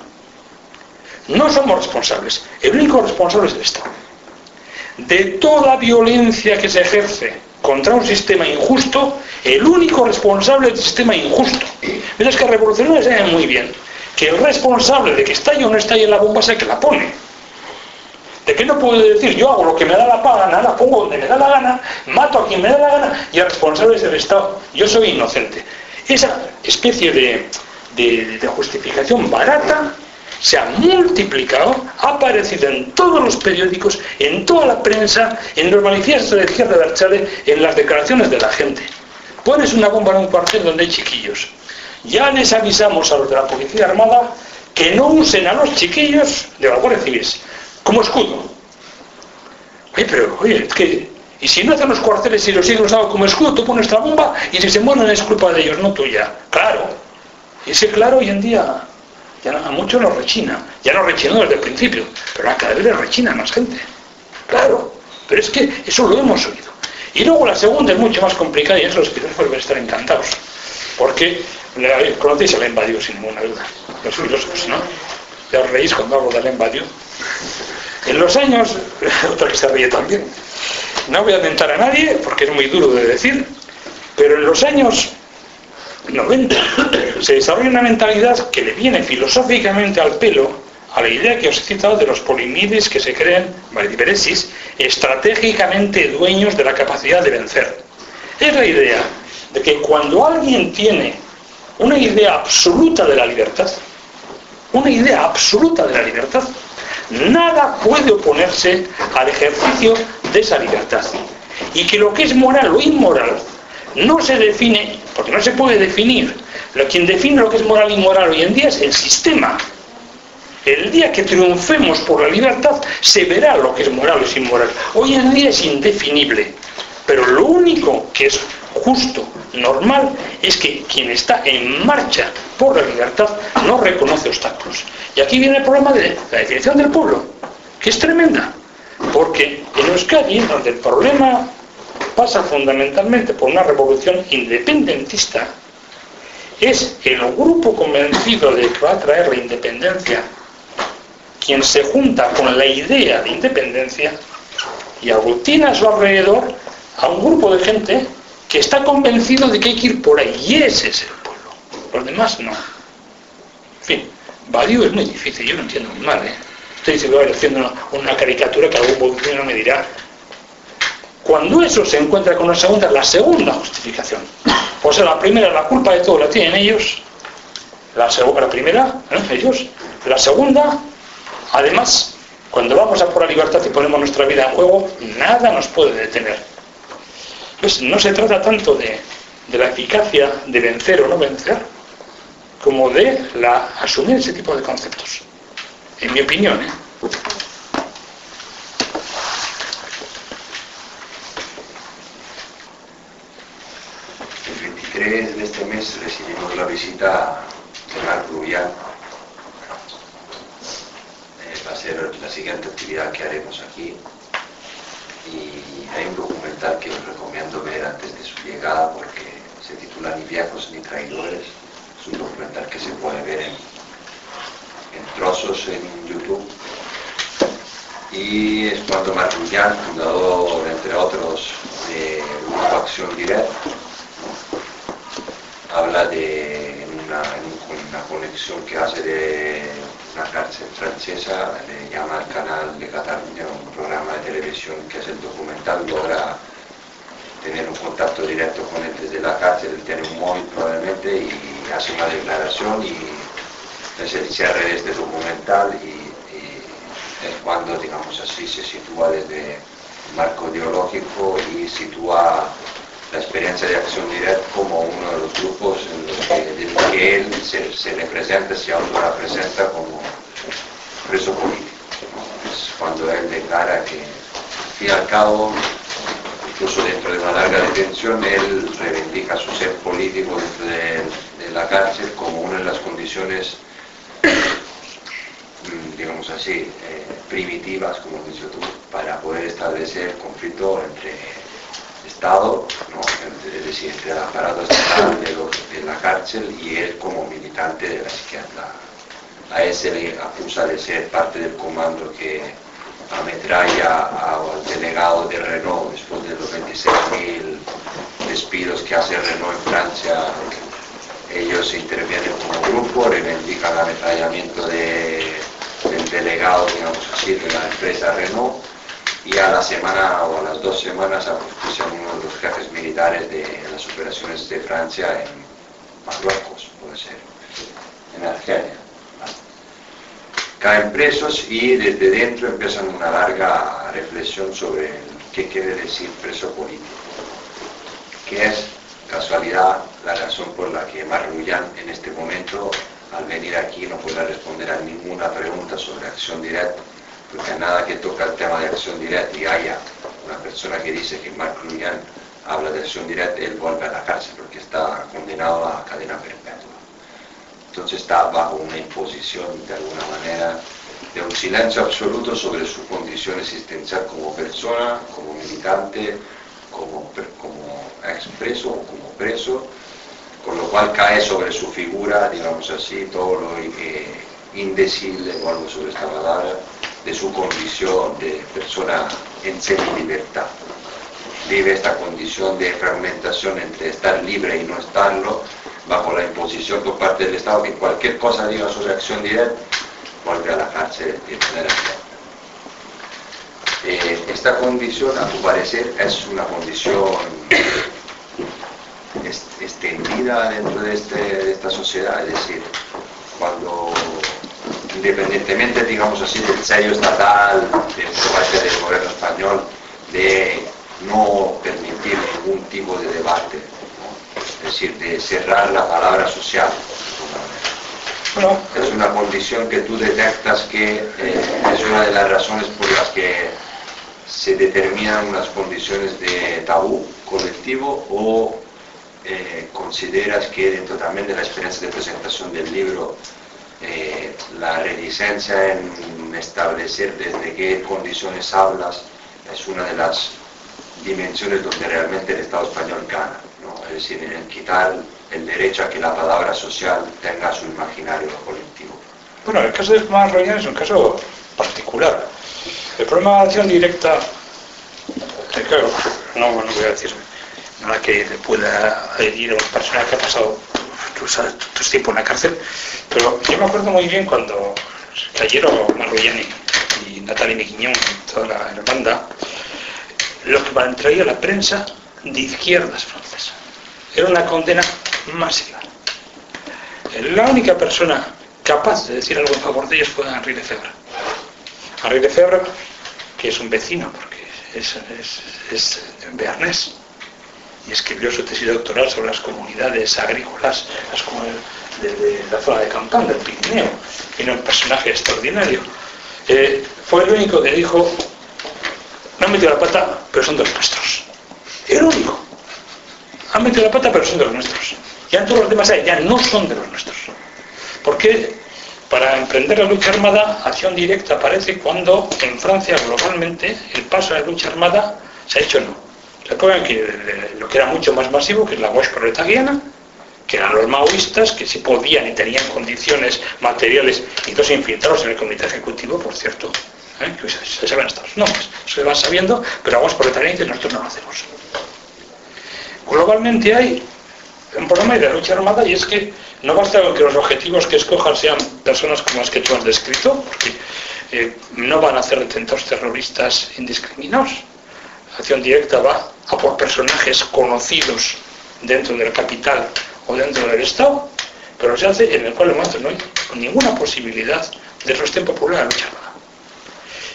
no somos responsables, el único responsable es el Estado. De toda violencia que se ejerce contra un sistema injusto, el único responsable es el sistema injusto. Pero es que revolucionarios saben muy bien que el responsable de que estalle o no estalle la bomba es el que la pone. De que no puede decir yo hago lo que me da la gana, la pongo donde me da la gana, mato a quien me da la gana y el responsable es el Estado. Yo soy inocente. Esa especie de, de justificación barata se ha multiplicado, ha aparecido en todos los periódicos, en toda la prensa, en los manifiestos de izquierda de Archale, en las declaraciones de la gente. Pones una bomba en un cuartel donde hay chiquillos ya les avisamos a los de la Policía Armada que no usen a los chiquillos de la Guardia Civil como escudo. Oye, pero, oye, es que, y si no hacen los cuarteles y los siguen usando como escudo, tú pones la bomba y si se mueren es culpa de ellos, no tuya. Claro. Ese claro hoy en día ya a muchos nos rechina. Ya nos rechinó desde el principio, pero a cada vez le rechina más gente. Claro. Pero es que eso lo hemos oído. Y luego la segunda es mucho más complicada y eso los filósofos deben estar encantados. Porque conocéis el Embadio sin ninguna duda, los filósofos, ¿no? Ya os reís cuando hablo del Embadio. En los años, otra que se ríe también, no voy a mentar a nadie porque es muy duro de decir, pero en los años 90 se desarrolla una mentalidad que le viene filosóficamente al pelo a la idea que os he citado de los polimides que se creen, Maridiperesis, estratégicamente dueños de la capacidad de vencer. Es la idea de que cuando alguien tiene una idea absoluta de la libertad, una idea absoluta de la libertad, nada puede oponerse al ejercicio de esa libertad. Y que lo que es moral o inmoral no se define, porque no se puede definir. Lo, quien define lo que es moral e inmoral hoy en día es el sistema. El día que triunfemos por la libertad se verá lo que es moral o inmoral. Hoy en día es indefinible. Pero lo único que es justo, normal, es que quien está en marcha por la libertad no reconoce obstáculos. Y aquí viene el problema de la definición del pueblo, que es tremenda. Porque en Euskadi, donde el problema pasa fundamentalmente por una revolución independentista, es el grupo convencido de que va a traer la independencia quien se junta con la idea de independencia y aglutina a su alrededor a un grupo de gente que está convencido de que hay que ir por ahí. Y ese es el pueblo. Los demás no. En fin, Badiou es muy difícil, yo lo entiendo muy mal. ¿eh? Estoy haciendo una, caricatura que algún no me dirá. Cuando eso se encuentra con la segunda, la segunda justificación. O sea, la primera, la culpa de todo la tienen ellos. La, la primera, ¿eh? ellos. La segunda, además, cuando vamos a por la libertad y ponemos nuestra vida en juego, nada nos puede detener. Pues no se trata tanto de, la eficacia de vencer o no vencer, como de asumir ese tipo de conceptos. En mi opinión, ¿eh? El 23 de este mes recibimos la visita de Marc Rubián. Eh, va a ser la siguiente actividad que haremos aquí y hay un documental que os recomiendo ver antes de su llegada porque se titula Ni viejos ni traidores. Es un documental que se puede ver en, trozos en YouTube. Y es cuando Martullán, fundador, entre otros, de Grupo Acción Directa, habla de una, conexión que hace de una cárcel francesa, le llama al canal de Cataluña, un programa de televisión que es el documental, logra tener un contacto directo con él desde la cárcel, tiene un móvil probablemente y hace una declaración y es el cierre de este documental y, es cuando, digamos así, se sitúa desde el marco ideológico y sitúa la experiencia de acción directa como uno de los grupos en los que, él se, se representa, se autorrepresenta como preso político. Es cuando él declara que fin y al cabo, incluso dentro de una larga detención, él reivindica su ser político de, de la cárcel como una de las condiciones mm, digamos así, eh, primitivas, como dicho tú, para poder establecer conflicto entre Estado, ¿no? es aparato estatal de la cárcel y él como militante de la izquierda. A él se le acusa de ser parte del comando que ametralla al delegado de Renault después de los 26.000 despidos que hace Renault en Francia. Ellos intervienen como grupo, reivindican el ametrallamiento de- del delegado, digamos así, de la empresa Renault y a la semana o a las dos semanas ajustician uno de los jefes militares de las operaciones de Francia en Marruecos, puede ser, en Argelia. Caen presos y desde dentro empiezan una larga reflexión sobre qué quiere decir preso político, que es casualidad la razón por la que Marrullán en este momento al venir aquí no puede responder a ninguna pregunta sobre acción directa, porque nada que toca el tema de acción directa y haya una persona que dice que Marc Luyan habla de acción directa, él vuelve a la cárcel porque está condenado a cadena perpetua. Entonces está bajo una imposición de alguna manera de un silencio absoluto sobre su condición existencial como persona, como militante, como, como expreso o como preso, con lo cual cae sobre su figura, digamos así, todo lo indecible o sobre esta palabra, de su condición de persona en semi-libertad. Vive esta condición de fragmentación entre estar libre y no estarlo, bajo la imposición por parte del Estado que cualquier cosa diga sobre acción directa, vuelve a la cárcel de manera. Eh, esta condición, a tu parecer, es una condición extendida dentro de, este- de esta sociedad, es decir, cuando independientemente, digamos así, del sello estatal, de por parte del gobierno español, de no permitir ningún tipo de debate, ¿no? es decir, de cerrar la palabra social. Bueno, Es una condición que tú detectas que eh, es una de las razones por las que se determinan unas condiciones de tabú colectivo o eh, consideras que dentro también de la experiencia de presentación del libro eh, la reticencia en establecer desde qué condiciones hablas es una de las dimensiones donde realmente el Estado español gana, ¿no? es decir, en quitar el derecho a que la palabra social tenga su imaginario colectivo. Bueno, el caso de Tomás Royan es un caso particular. El problema de acción directa, eh, claro, no, no voy a decir nada que le pueda herir a una persona que ha pasado tu, tu, tu tiempo en la cárcel, pero yo me acuerdo muy bien cuando cayeron Marroyani y Natalia Mequiñón toda la, la banda, lo que traía la prensa de izquierdas francesa. Era una condena masiva. La única persona capaz de decir algo en favor de ellos fue Henri Lefebvre. Henri Lefebvre, que es un vecino, porque es, es, es bearnés, escribió su tesis doctoral sobre las comunidades agrícolas las comunidades de, de la zona de Campán, del Pirineo, era un personaje extraordinario. Eh, fue el único que dijo, no han metido la pata, pero son de los nuestros. El único. Han metido la pata, pero son de los nuestros. Ya todos los demás ya no son de los nuestros. Porque para emprender la lucha armada, acción directa aparece cuando en Francia globalmente el paso a la lucha armada se ha hecho no. Se acuerdan que eh, lo que era mucho más masivo, que es la gauche proletariana, que eran los maoístas, que si podían y tenían condiciones materiales, y entonces infiltrados en el comité ejecutivo, por cierto, ¿eh? que se, saben hasta los nombres, se van sabiendo, pero la gauche proletariana dice, nosotros no lo hacemos. Globalmente hay un problema de la lucha armada y es que no basta con que los objetivos que escojan sean personas como las que tú has descrito, porque eh, no van a hacer detentos terroristas indiscriminados. Directa va a por personajes conocidos dentro del capital o dentro del Estado, pero se hace en el cual no hay ninguna posibilidad de sostén popular a lucha armada.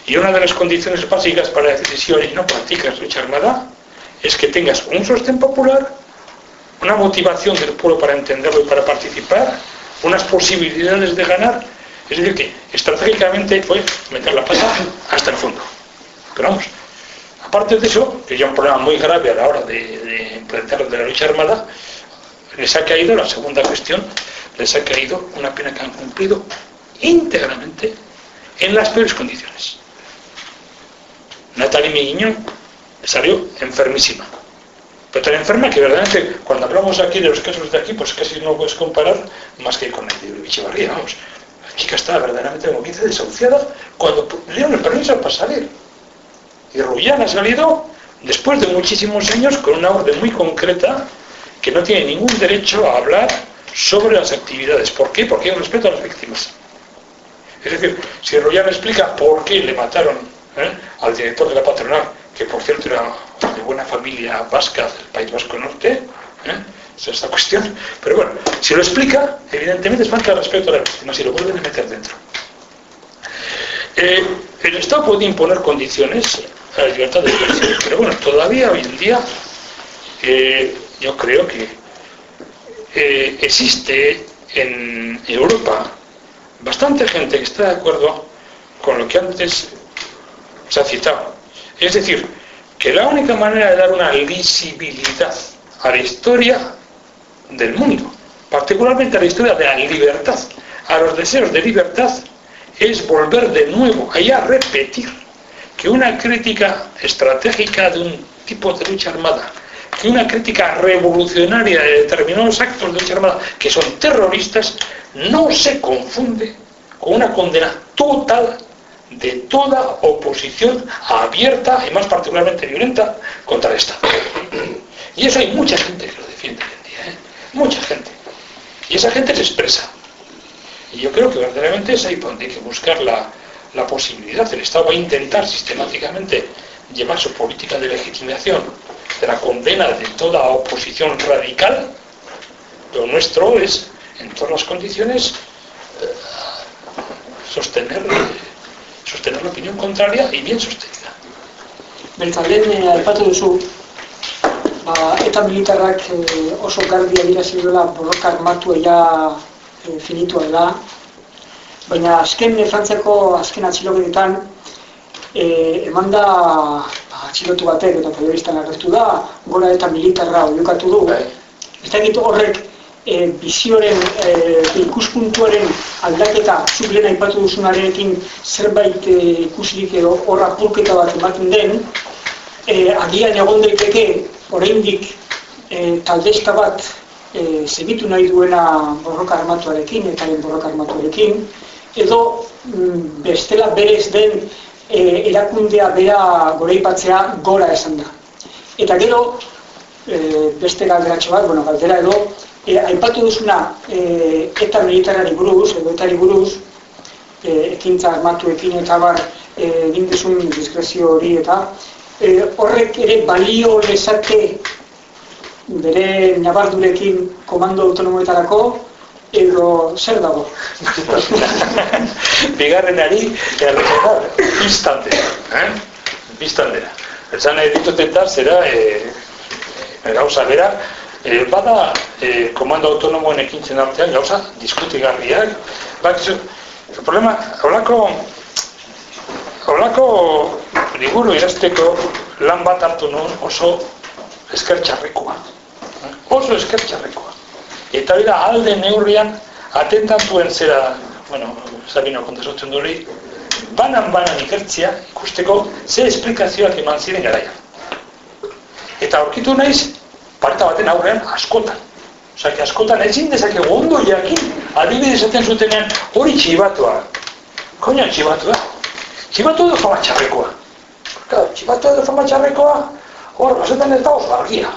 Y una de las condiciones básicas para la decisión y no practicas lucha armada es que tengas un sostén popular una motivación del pueblo para entenderlo y para participar, unas posibilidades de ganar, es decir, que estratégicamente fue meter la pata hasta el fondo. Pero vamos, aparte de eso, que ya un problema muy grave a la hora de, de de la lucha armada, les ha caído, la segunda cuestión, les ha caído una pena que han cumplido íntegramente en las peores condiciones. Natalie Miguiñón salió enfermísima. Pero tan enferma que verdaderamente cuando hablamos aquí de los casos de aquí, pues casi no puedes comparar más que con el de Bichivarría, vamos. La chica estaba verdaderamente, como dice, desahuciada cuando le dieron el permiso para salir. Y Rullán ha salido después de muchísimos años con una orden muy concreta que no tiene ningún derecho a hablar sobre las actividades. ¿Por qué? Porque hay un respeto a las víctimas. Es decir, si Rullán explica por qué le mataron ¿eh? al director de la patronal, que por cierto era de buena familia vasca del País Vasco Norte, ¿eh? es esta cuestión, pero bueno, si lo explica, evidentemente es falta de respeto a las víctimas y lo vuelven a meter dentro. Eh, el Estado puede imponer condiciones a la libertad de expresión, pero bueno, todavía hoy en día eh, yo creo que eh, existe en Europa bastante gente que está de acuerdo con lo que antes se ha citado. Es decir, que la única manera de dar una visibilidad a la historia del mundo, particularmente a la historia de la libertad, a los deseos de libertad, es volver de nuevo a repetir que una crítica estratégica de un tipo de lucha armada, que una crítica revolucionaria de determinados actos de lucha armada que son terroristas, no se confunde con una condena total de toda oposición abierta y más particularmente violenta contra el Estado. Y eso hay mucha gente que lo defiende hoy en día, ¿eh? mucha gente. Y esa gente se expresa. Y yo creo que verdaderamente es ahí donde hay que buscar la, la posibilidad. El Estado va a intentar sistemáticamente llevar su política de legitimación, de la condena de toda oposición radical. Lo nuestro es, en todas las condiciones, eh, sostener, sostener la opinión contraria y bien sostenida. Bertalen, eh, aipatu duzu, ba, eta militarrak eh, oso garbi adierazi duela borroka armatua ja eh, finitua dela, baina azken eh, Frantziako azken atxiloketetan eh, eman da ba, atxilotu batek eta periodistan agertu da, gora eta militarra oiokatu du. Ez dakit horrek e, bizioren, e, ikuspuntuaren aldaketa zuk lehen aipatu duzunarekin zerbait e, ikusirik edo horra pulketa bat ematen den, e, agian egon daiteke oraindik e, taldesta bat e, segitu nahi duena borroka armatuarekin eta borroka armatuarekin, edo mm, bestela berez den e, erakundea bera goraipatzea gora esan da. Eta gero, e, beste galderatxo bat, bueno, galdera edo, e, aipatu duzuna e, eta militarari buruz, edo etari buruz, e, ekintza armatuekin eta bar e, egin duzun diskrezio hori eta e, horrek ere balio lezake bere nabardurekin komando autonomoetarako edo zer dago? Bigarrenari errezenar, instantera. Eh? Instantera. Etzan nahi ditut eta zera, e, gauza bera, e, bada e, komando autonomoen ekintzen artean, gauza, diskutigarriak, bat, problema, holako, holako liburu irazteko lan bat hartu nuen oso eskertxarrekoa. Oso eskertxarrekoa. Eta bera alde neurrian atentatuen zera, bueno, Sabino kontasotzen duri, banan-banan ikertzia ikusteko ze esplikazioak eman ziren garaia. Eta aurkitu naiz, parta baten aurrean askotan. Osa, askotan ezin dezakegu ondo jakin, adibidez esaten zutenean hori txibatua. Koina txibatua. Txibatu edo fama txarrekoa. Claro, txibatu edo fama txarrekoa, hor, basetan ez da oso argia.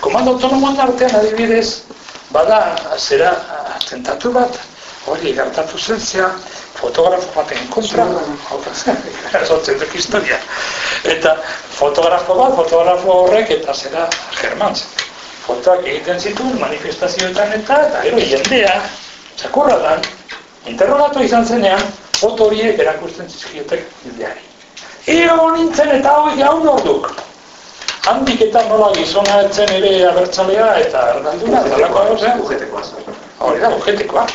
Komando autonomoan artean adibidez, bada, zera, atentatu bat, hori gertatu zen zea, fotografo baten kontra, zotzen duk historia. Eta fotografo bat, fotografo horrek, eta zera germantz. Fotoak egiten zituen manifestazioetan eta, eta gero jendea, txakurratan, interrogatu izan zenean, foto horiek erakusten zizkiotek jendeari. Ego nintzen eta hori gaun orduk. Handik eta nola gizona etzen ere abertzalea eta erdalduna, eta lako hau zen. Bujetekoa zen. Hori da, bujetekoa.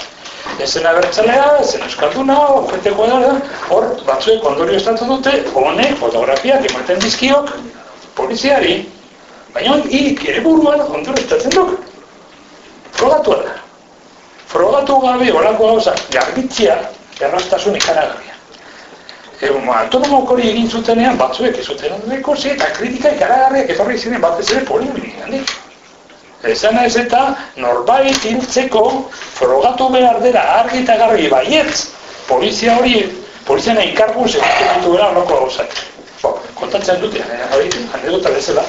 ezen abertzalea, ezen euskalduna, ofeteko edara, hor batzuek ondorio estatu dute, honek fotografiak ematen dizkiok poliziari, baina hirik ere buruan ondorio estatzen duk. Frogatu da. Frogatu gabe horako gauza, garbitzia, errastasun ikaragarria. Egun, autonomo hori egin zutenean, batzuek ez zuten ondureko, eta kritika ikaragarriak etorri ziren batez ere polimini, Esan ez eta norbait hiltzeko frogatu behar dela argi eta garbi baietz polizia hori, polizia nahi kargu segiten ditu gara onako gauzak. Bo, kontatzen dute, eh, hori, anedota bezala,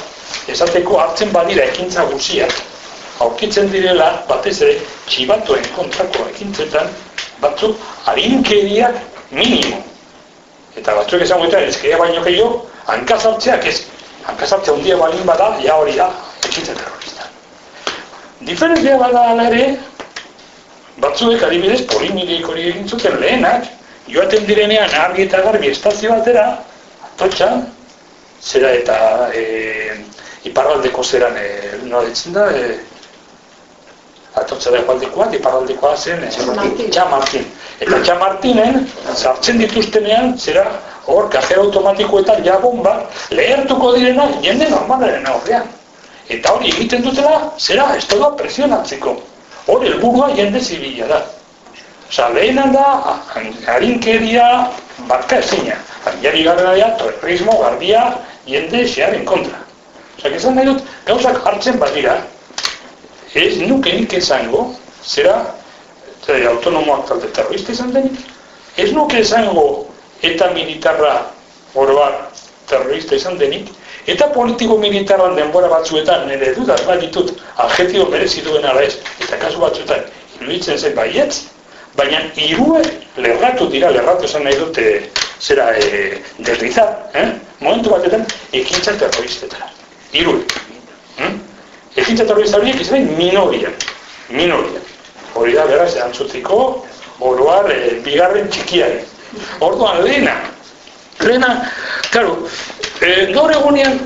esateko hartzen badira ekintza guziak, aurkitzen direla batez ere txibatuen kontrako ekintzetan batzuk harinkeriak minimo. Eta batzuk esan guetan, ezkeia baino gehiago, hankazartzeak ez. Hankazartzea hundia balin bada, ja hori da, ekintza terrorista. Diferentzia bada ala ere, batzuek adibidez polimideik hori egin zuten lehenak, joaten direnean argi eta garbi estazio batera, atotxan, zera eta e, iparraldeko zeran, e, nola ditzen da, e, atotxa da egualdekoa, iparraldekoa zen, e, Txamartin. Eta Txamartinen, sartzen dituztenean, zera, hor, kajera automatikoetan ja bomba, lehertuko direna jende normalaren aurrean. Eta hori egiten dutela, zera, da presionatzeko. Hori helburua jende zibila da. Osa, lehenan da, harinkeria barka ezina. Jari garraia, terrorismo, garbia, jende zearen kontra. Osa, esan nahi dut, gauzak hartzen badira, ez nuke nik esango, zera, zera autonomoak talde terrorista izan denik, ez nuke esango eta militarra oroar terrorista izan denik, Eta politiko militarran denbora batzuetan, nire dudas bat ditut, adjetio merezi duen ala ez, eta kasu batzuetan, iruditzen zen baietz, baina irue lerratu dira, lerratu esan nahi dute, zera, e, derrizar, eh? momentu batetan, ekintza terroristetara. Irue. Hm? Ekintza terrorista horiek izan minoria. Minoria. Hori da, beraz, antzutiko, oroar, e, bigarren txikiari. Orduan, lehena, lehena, karo, e, gaur egunean,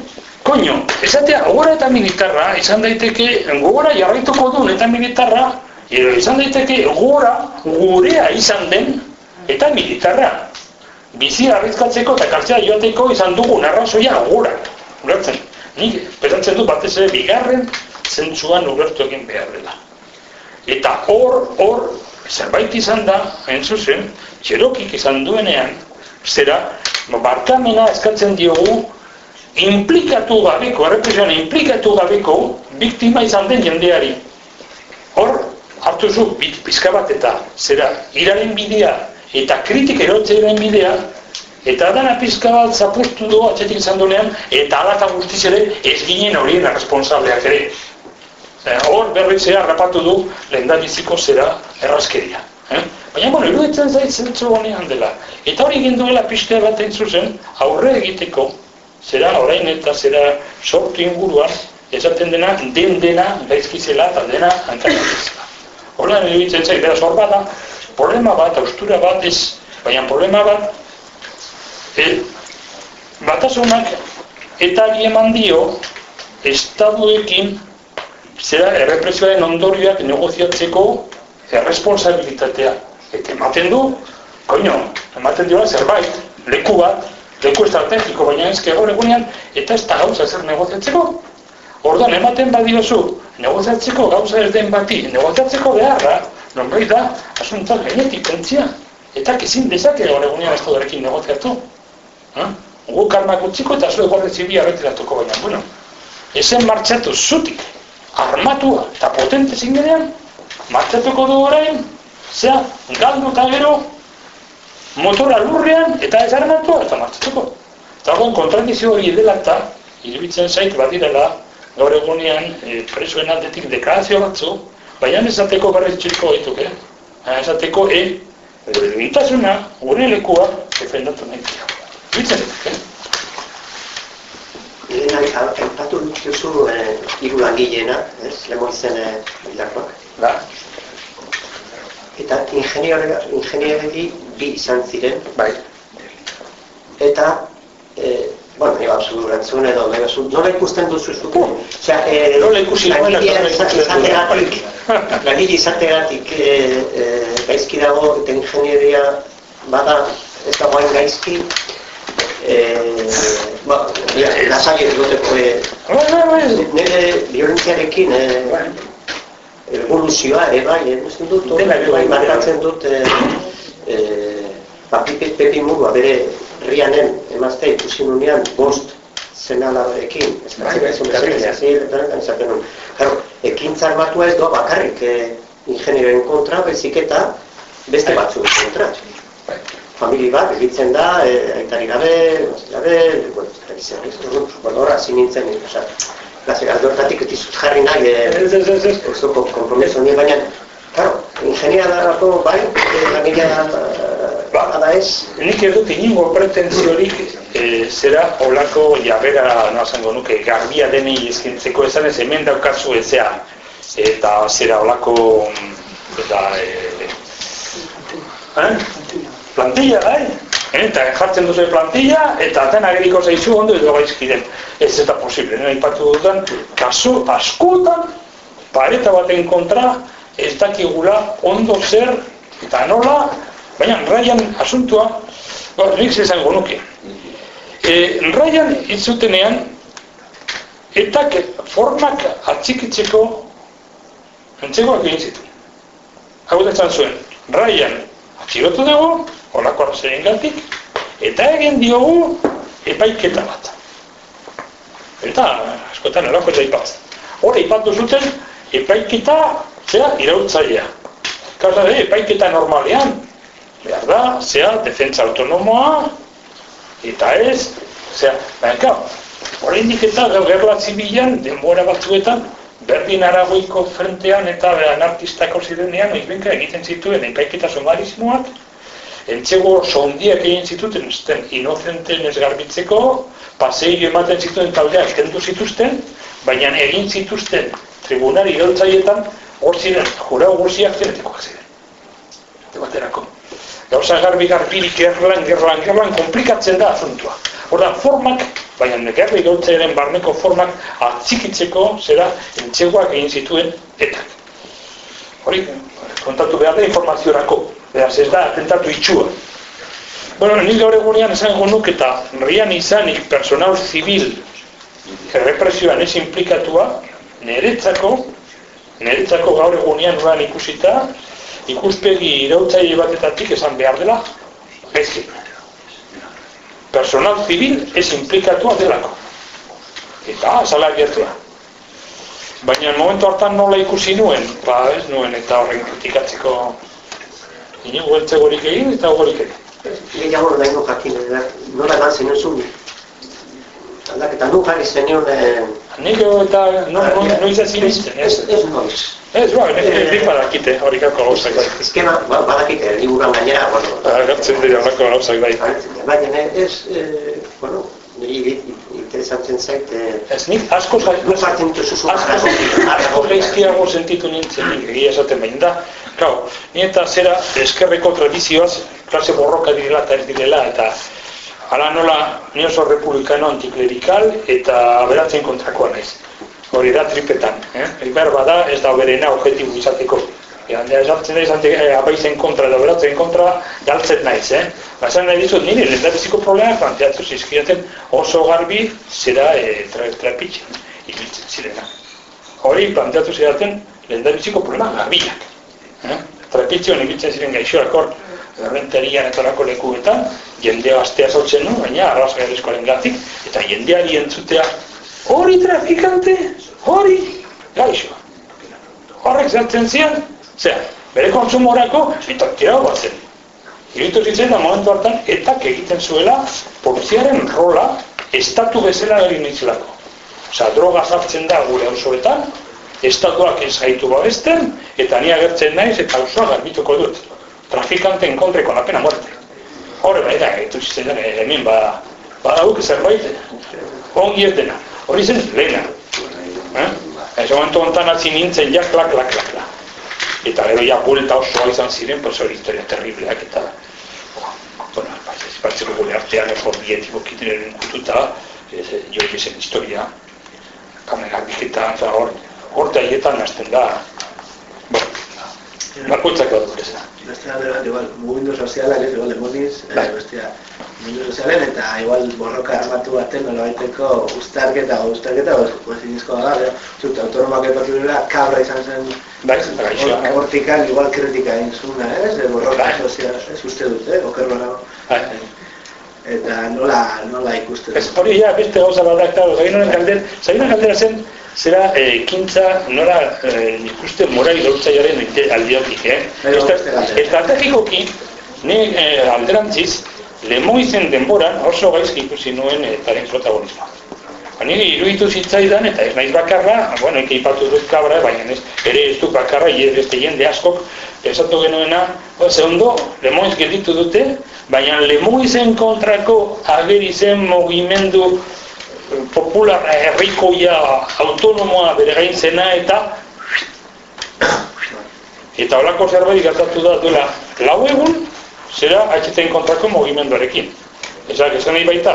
koño, esatea, gora eta militarra, izan daiteke, gora jarraituko duen eta militarra, izan daiteke, gora, gurea izan den, eta militarra. Bizi arrizkatzeko eta kartzea joateko izan dugu arrazoia gora. Ulertzen, nik, pesantzen du batez ere, bigarren zentzuan ulertu egin behar dela. Eta hor, hor, zerbait izan da, entzuzen, txerokik izan duenean, zera, barkamena eskatzen diogu implikatu gabeko, errepresioan implikatu gabeko biktima izan den jendeari. Hor, hartu zu, pizka bat eta zera, iraren bidea eta kritik erotzeiren bidea, eta dana pizka bat zapustu du atxetik izan duenean, eta alaka guztiz ere ez ginen horien responsableak ere. Eh, hor berritzea rapatu du lehendabiziko zera erraskeria. Eh? Baina, bueno, iruditzen zait zentzu honean dela. Eta hori egin duela pixka bat zuzen, aurre egiteko, zera orain eta zera sortu inguruan, esaten dena, den dena, gaizkizela eta dena antzakizela. Horren iruditzen zait, beraz hor bada, problema bat, austura bat ez, baina problema bat, el, batasunak eta eman dio, estaduekin, zera errepresioaren ondorioak negoziatzeko erresponsabilitatea eta ematen du, koño, ematen dira zerbait, leku bat, leku estrategiko, baina ezke gaur egunean, eta ez da gauza zer negoziatzeko. Orduan, ematen badiozu, negoziatzeko gauza ez den bati, negoziatzeko beharra, non da, asuntzak genetik pentzia, eta kezin dezake gaur egunean ez dorekin negoziatu. Ha? Gu karmak utziko eta zuen gorde zibia retiratuko baina, bueno, esen martxatu zutik, armatua eta potente zingenean, martxatuko du orain, Zea, galdu eta gero, motora lurrean eta ez armatu eta martxatuko. Eta guen kontradizio hori edela eta, irubitzen zait badirela, gaur egunean e, presoen aldetik deklarazio batzu, baina esateko berriz txirko gaituk, eh? Esateko, e, duintasuna, gure lekua, defendatu nahi dira. Irubitzen dut, eh? Lehena, aipatu duzu eh, hiru langileena, ez? Lemoizen eh, bildakoak. Da eta ingenieroki bi izan ziren. Bai. Eta e, Bueno, ni absolut erantzun edo, nahi bazu, nola ikusten duzu zuke? Osea, eh, Nola ikusi langilea izategatik, langile izategatik eh, eh, gaizki dago eta ingenieria bada ez dagoen gaizki, eh, ba, lasai egoteko, eh, Bai, bai, bai. nire violentziarekin eh, evoluzioa ere bai, eh, uste dut, bai, markatzen dut eh, eh, ba, Pipi Pepi Murua bere rianen emazte ikusi nunean bost zenalarekin, Bai, ez bai, bai. esaten nuen. Claro, ekintza armatua ez doa bakarrik eh, ingenioen kontra, bezik eta beste batzuen kontra. Bai. Famili bat, egitzen da, eh, aitari gabe, emazte gabe, bueno, bueno, hor hasi nintzen, oza, Gazer, aldo hortatik ez dizut jarri nahi, eh, Ez, ez, ez, ez. dut kompromiso ni, baina, claro, ingenia darako bai, eh, langilea Ba. bada ez, Nik ez dut inungo pretenziorik e, zera olako jabera, no esango nuke, garbia deni eskintzeko esan ez hemen daukazu ezea. Eta zera olako, eta, e, eh? Plantilla, bai? Eta jartzen duzu plantilla, eta dena geriko zaizu ondo edo gaizki den. Ez eta posible, nire ipatu dudan, kasu askotan, pareta baten kontra, ez dakigula ondo zer, eta nola, baina Ryan asuntua, gaur nik esango nuke. E, Ryan itzutenean, eta formak atxikitzeko entzegoak egin zituen. Hau zuen, Ryan atxilotu dugu, olako arrazoien gatik, eta egin diogu epaiketa bat. Eta, askotan, olako ez aipatzen. Hora ipatu zuten, epaiketa, zera, irautzailea. Kaza, eh, epaiketa normalean, behar da, zera, defentsa autonomoa, eta ez, zera, baina, klar, oraindik eta gau gerla zibilan, denbora batzuetan, berdin aragoiko frentean eta anarkistako zirenean, oizbenka egiten zituen epaiketa somarismoak, entzego sondiak egin zituten, zuten inocenten ez garbitzeko, paseio ematen zituen taldeak kendu zituzten, baina egin zituzten tribunari irautzaietan, hor ziren, jurau guztiak zenetikoak ziren. Eta baterako. Gauza garbi garbirik gerlan, gerlan, gerlan, komplikatzen da asuntua. Horda, formak, baina gerri gautzaren barneko formak atzikitzeko, zera, entzegoak egin zituen etak. Hori, kontatu behar da informaziorako, beraz ez da, atentatu itxua. Bueno, nik gaur egunean esango nuk eta rian izanik personal zibil errepresioan ez implikatua, niretzako, niretzako gaur egunean uran ikusita, ikuspegi irautzaile batetatik esan behar dela, gaizki. Personal zibil ez implikatua delako. Eta, zala gertua. Baina momentu hartan nola ikusi nuen, ba ez nuen eta horren kritikatzeko inigo eltzegorik egin eta gorik egin. gehiago nahi nu jakin, eh, nola eman zenuen zu. Aldaketa nu jarri zenion, eh, Nik eta no, no, noiz ezin izten, ez? ez, ez noiz. Ez, ba, nik nik badakite horikako gauzak bai. Eskema, ba, badakite, liburuan gainera, bueno, Agertzen dira horako gauzak bai. baina ez, eh, bueno, niri interesatzen zait, eh, Ez nik askoz nu jartzen dituzu askoz askoz gaizkiago sentitu nintzen nik, egia esaten behin da. Kau, eta zera eskerreko tradizioaz, klase borroka direla eta ez direla, eta Hala nola, ni oso republikano antiklerikal eta aberatzen kontrakoa naiz. Hori da tripetan, eh? Iber bada ez da berena objektibo izateko. Egan, ja, esartzen naiz antik, eh, abaizen kontra edo aberatzen kontra, galtzen naiz, eh? Bazen nahi dizut, nire lehendabiziko problemak planteatu zizkiaten oso garbi zera eh, tra, trapitzen, ibiltzen zirena. Hori planteatu zidaten lehendabiziko problema garbiak. Eh? Trapitzion ibiltzen ziren gaixoak hor, errenterian eta horako lekuetan, jendea astea zautzen nu, baina arrazgarizkoaren gatik, eta jendeari entzutea, hori trafikante, hori, gaixo. Horrek zertzen zian, zera, bere konsumorako, eta zen. Iritu zitzen momentu hartan, etak egiten zuela, poliziaren rola, estatu bezala egin nitzelako. Osea, droga sartzen da gure auzoetan, estatuak ez gaitu babesten, eta ni agertzen naiz eta auzoa garbituko dut. Trafikanten kontreko la pena muerte. Hore bai da, gaitu zitzen hemen ba, badauk zerbait, ongi ez dena. Hori zen lehena. Eh? Ez momentu honetan hasi nintzen ja, klak, klak, klak, klak. Eta gero ja buelta osoa izan ziren, pues hori historia terribleak eta... Bueno, espartzeko gure artean oso bietiko kiteren kututa, jo zen historia, kamera biketan, eta hor, hor da hietan hasten da, bueno, bakoitzak dut gure Bestea, igual, mugindu sozialak, ez, igual, demoniz, eh, bai. bestea, mugindu sozialen, eta igual borroka armatu baten, nola baiteko ustarketa, ustarketa, o ezinizko da, eh? zut, autonomak epatu dira, kabra izan zen, bai, bai, hortikan, igual kritika egin zuna, ez, de borroka bai. sozial, ez uste dut, eh, oker bai. Eta nola, nola ikusten. Ez hori, ja, beste gauza bat da, claro, zainoen galder, zainoen galdera zen, zera eh, ekintza nora eh, ikuste morai gautzaioaren aldiotik, eh? Estrategikoki, ni eh, alderantziz, lemoizen denboran oso gaizki ikusi nuen etaren eh, protagonismoa. Baina iruditu zitzaidan, eta ez naiz bakarra, bueno, eke ipatu dut kabra, baina ez, ere ez du bakarra, beste jende askok, esatu genuena, ze ondo, lemoiz gelditu dute, baina lemoizen kontrako ageri zen mugimendu popular herrikoia autonomoa bere gain zena eta eta holako zerbait gertatu da duela lau egun zera HTN kontrako mugimenduarekin ezak esan nahi baita.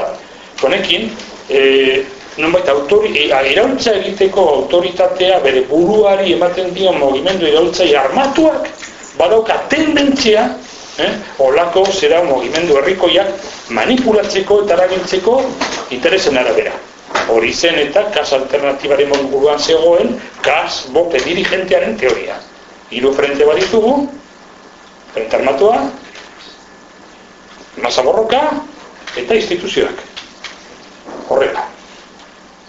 Konekin e, non baita autori, e, iraultza egiteko autoritatea bere buruari ematen dio mugimendu iraultza armatuak badauka tendentzia eh, olako zera mugimendu herrikoiak manipulatzeko eta erabiltzeko interesen arabera. Hori zen eta kas alternatibaren buruan zegoen kas bote dirigentearen teoria. Hiru frente baditugu, frente armatua, masa eta instituzioak. Horrela.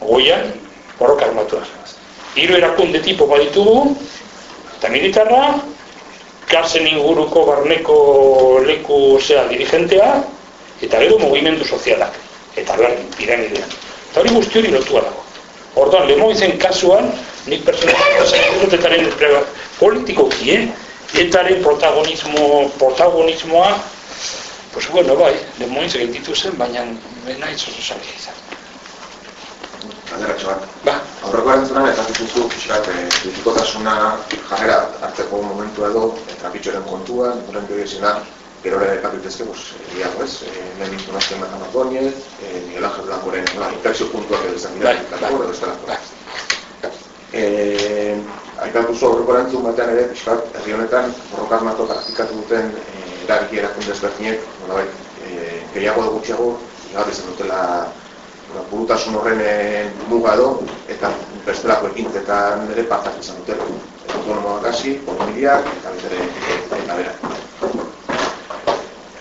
Goian, borroka armatua. Hiru erakunde tipo baditugu, eta militarra, kasen inguruko barneko leku zea dirigentea, eta gero mugimendu sozialak, eta berdin, piramidean. Eta hori guzti hori lotu dago. Orduan, lemoizen kasuan, nik personalizatu etaren politikoki, eh? etaren protagonismo, protagonismoa, pues bueno, bai, lemoiz egin zen, baina nahi zozo zaila izan. Galderatxo bat. Ba. Aurreko erantzunan, eta dituzu, pixkat, e, ditikotasuna jarrera hartzeko momentu edo, eta bitxoren kontua, noren gehiagizena, gero ere epatu itezke, pues, egiago ez, e, nien nintu nazken bat Amazoniez, e, Miguel Ángel Blancoren, no, inflexio puntuak edo izan dira, bai, bai, bestela. Bai. Eh, aipatu zu aurreko erantzun batean ere, pixkat, herri honetan, borroka armatu praktikatu duten e, erabiki erakunde ezberdinek, nolabait, e, gehiago edo gutxiago, igar izan dutela bueno, burutasun horren muga edo, eta bestelako ekintzetan ere partak izan dutela. Autonomoak hasi, familiak, eta bere, eta bera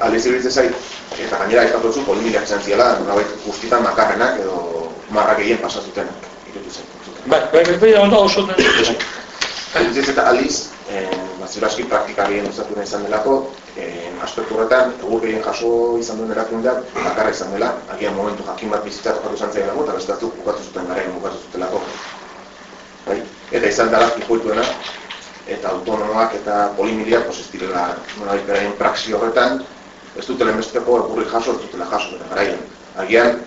aldiz iruditzen zait, eta gainera ez dut zu, polimiliak zen ziela, nabait guztietan makarrenak edo marrak egin pasatutenak, iruditzen zait. Bai, bai, bai, bai, ondo oso den. Aldiz eta aldiz, baziraski praktikarien usatu nahi izan delako, aspektu horretan, egur gehien jaso izan duen erakundeak, bakarra izan dela, agian momentu jakin bat bizitzat jokatu izan zaila eta beste batzuk bukatu zuten garaien bukatu zutelako. Bai? Eta izan dela, ipoituena, eta autonomoak eta polimiliak, pues ez direla, nolabait beraien praxi horretan, ez dutela emesteko elburri jaso, ez dutela jaso bere garaian. Agian,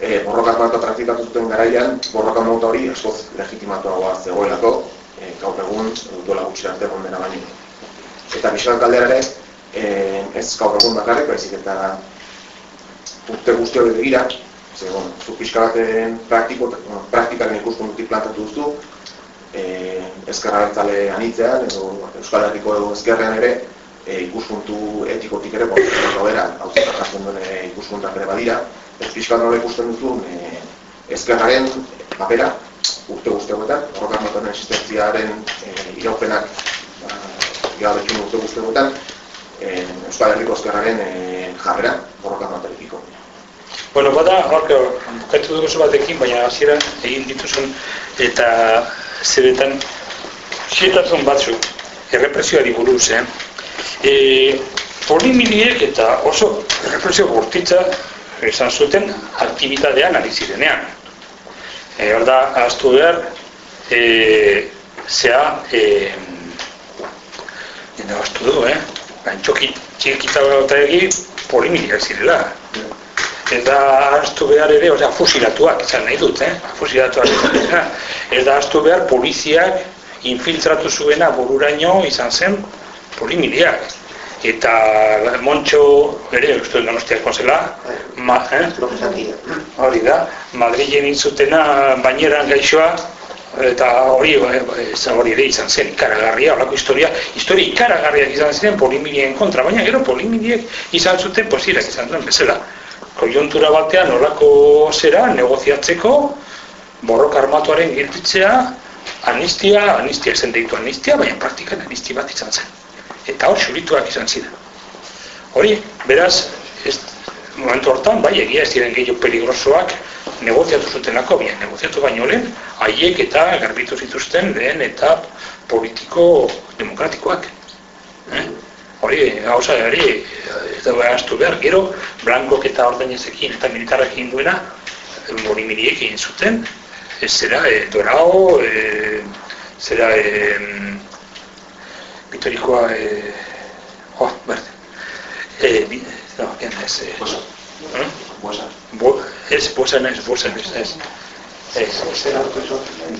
e, borroka bat praktikatu zuten garaian, borroka mota hori eskoz legitimatuagoa zegoelako, e, gaur egun duela gutxi arte gondena baino. Eta bisoan kaldera ere, e, ez gaur egun bakarrik, baizik eta urte guzti hori begira, ze, bon, zu pixka baten praktiko, bueno, praktikaren ikuskun dutik plantatu duztu, e, ezkerra anitzean, edo Euskal Herriko edo ezkerrean ere, e, ikuspuntu etikotik ere, bon, bera, hau jatzen duen ikuspuntak ere badira, ez pixka nola ikusten duzu, e, ezkerraren papera, urte guztiegoetan, horrekar motoren existentziaren e, iraupenak, ba, urte guztiegoetan, e, Euskal Herriko ezkerraren e, jarrera, horrekar motorekiko. Bueno, bada, horke, bukatu dugu batekin, baina hasiera egin dituzun eta zeretan zietatzen batzuk, errepresioari buruz, eh? e, polimiliek eta oso represio bortitza esan zuten aktivitatean ari zirenean. E, hor da, aztu behar, e, zea, e, jende aztu du, eh? Gantxoki txikita eta egi polimiliak zirela. Eta aztu behar ere, osea, fusilatuak, izan nahi dut, eh? Fusilatuak izan Ez da aztu behar poliziak infiltratu zuena bururaino izan zen polimiliak. Eta Montxo ere, uste dut donostiako zela, ma, eh? Hori da, Madrilen intzutena baineran gaixoa, eta hori, eh, ez hori ere izan zen ikaragarria, holako historia, historia ikaragarriak izan ziren polimilien kontra, baina gero polimiliek izan zuten posirak izan duen bezala. Konjuntura batean olako zera negoziatzeko, borroka armatuaren girtitzea, anistia, anistia zen deitu anistia, baina praktikan anistia bat izan zen. Eta hor xurituak izan ziren. Hori, beraz, ez, momentu hortan, bai, egia ez diren gehiago peligrosoak negoziatu zutenako, baina negoziatu baino lehen, haiek eta garbitu zituzten lehen eta politiko demokratikoak. Eh? Hori, gauza hori, ez da behaztu behar, gero, blankok eta ordainezekin eta militarrekin duena, mori miriek egin zuten, ez zera, e, dorao, e, zera, e, bitorikoa, e, oh, berde, e, bi, no, gen ez, e, eh? Bo, ez, bosan ez, bosan ez, ez. Ez,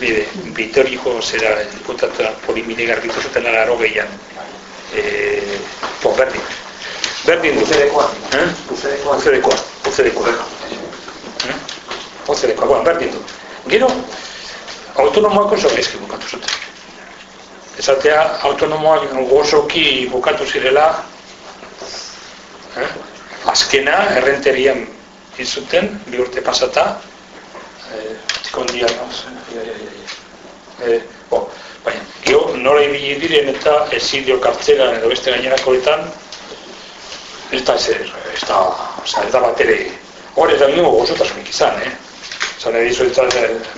bide, bitoriko zera diputatua polimile garbitu zuten alaro gehian. E, po, berdin. Berdin du. Uzedekoa. Eh? Uzedekoa. Uzedekoa. Uzedekoa. Eh? Uzedekoa, bueno, berdin du. Gero, autonomoako gaizki bukatu zuten. Esatea, autonomoak gozoki bukatu zirela, eh? azkena, errenterian izuten, bi urte pasata, eh, tikondia, no? Eh, baina, gero, nora ibili diren eta ezidio kartzera edo beste gainerakoetan, ez da ezer, ez da, oza, ez da bat ere, hor ez da nio gozotasunik izan, eh? Zan edizu eta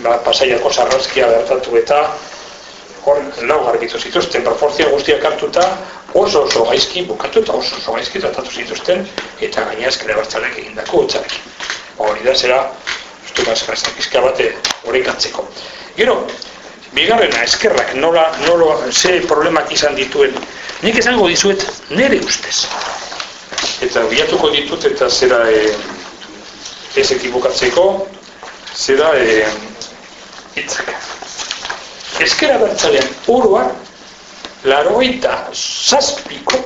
ba, pasaiako sarrazkia bertatu eta hor lau garbitu zituzten, proporzio guztiak hartuta oso oso gaizki bukatu eta oso oso gaizki tratatu zituzten eta gaina eskera bertzalek egindako utzarekin. Hori da zera, ustu mazkazak bate horrekatzeko. Gero, bigarrena eskerrak nola, nola, ze problemak izan dituen, nik esango dizuet nere ustez. Eta biatuko ditut eta zera e, ez ekibukatzeko, zera e, hitzak. Eskera bertzalean oroa, laroita zazpiko,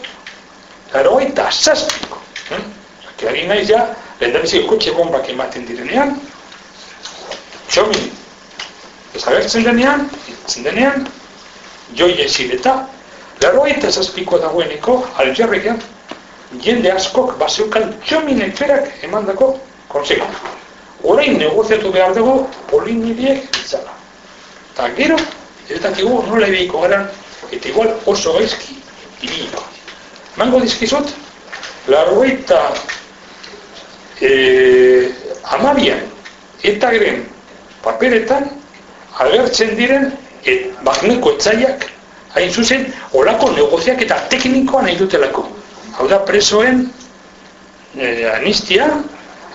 laroita zazpiko, eh? Egin naiz ja, lehen da biziko kotxe bombak ematen direnean, txomin, ez agertzen denean, itzen denean, joi ezin eta, laroita zazpiko dagoeneko, aljarrekan, jende askok baseukan txominek berak emandako konseko. Orain negoziatu behar dugu poliniliek itzala. Eta gero, ez dakigu nola ebeiko gara, eta igual oso gaizki ibiliko. Mango dizkizut, laroita e, amabian eta geren paperetan agertzen diren et, bagneko etzaiak hain zuzen olako negoziak eta teknikoa nahi dutelako. Hau da presoen e, anistia,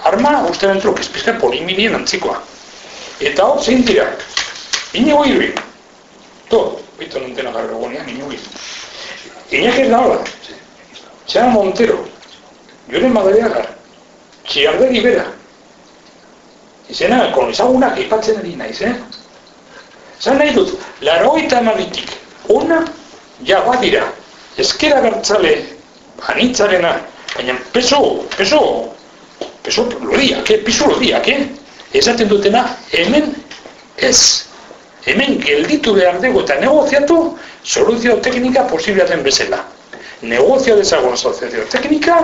arma, uste den truk, espizka polimilien antzikoa. Eta hor zein dira, inigo irri, to, bitu nuntena gara egonean, inigo irri. Inak ez da hola, Txea Montero, Jure Madariaga, Txiardegi bera. Izena, kon ezagunak ipatzen ari naiz, eh? Zan nahi dut, laroita amabitik, ona, ja badira, ezkera bertzale, anitzarena, baina peso, peso, peso lodiak, eh? Peso lodiak, eh? Ezaten dutena, hemen ez. Hemen gelditu behar dugu eta negoziatu soluzio teknika posibilaten bezala. Negozio dezagun asociazio teknika,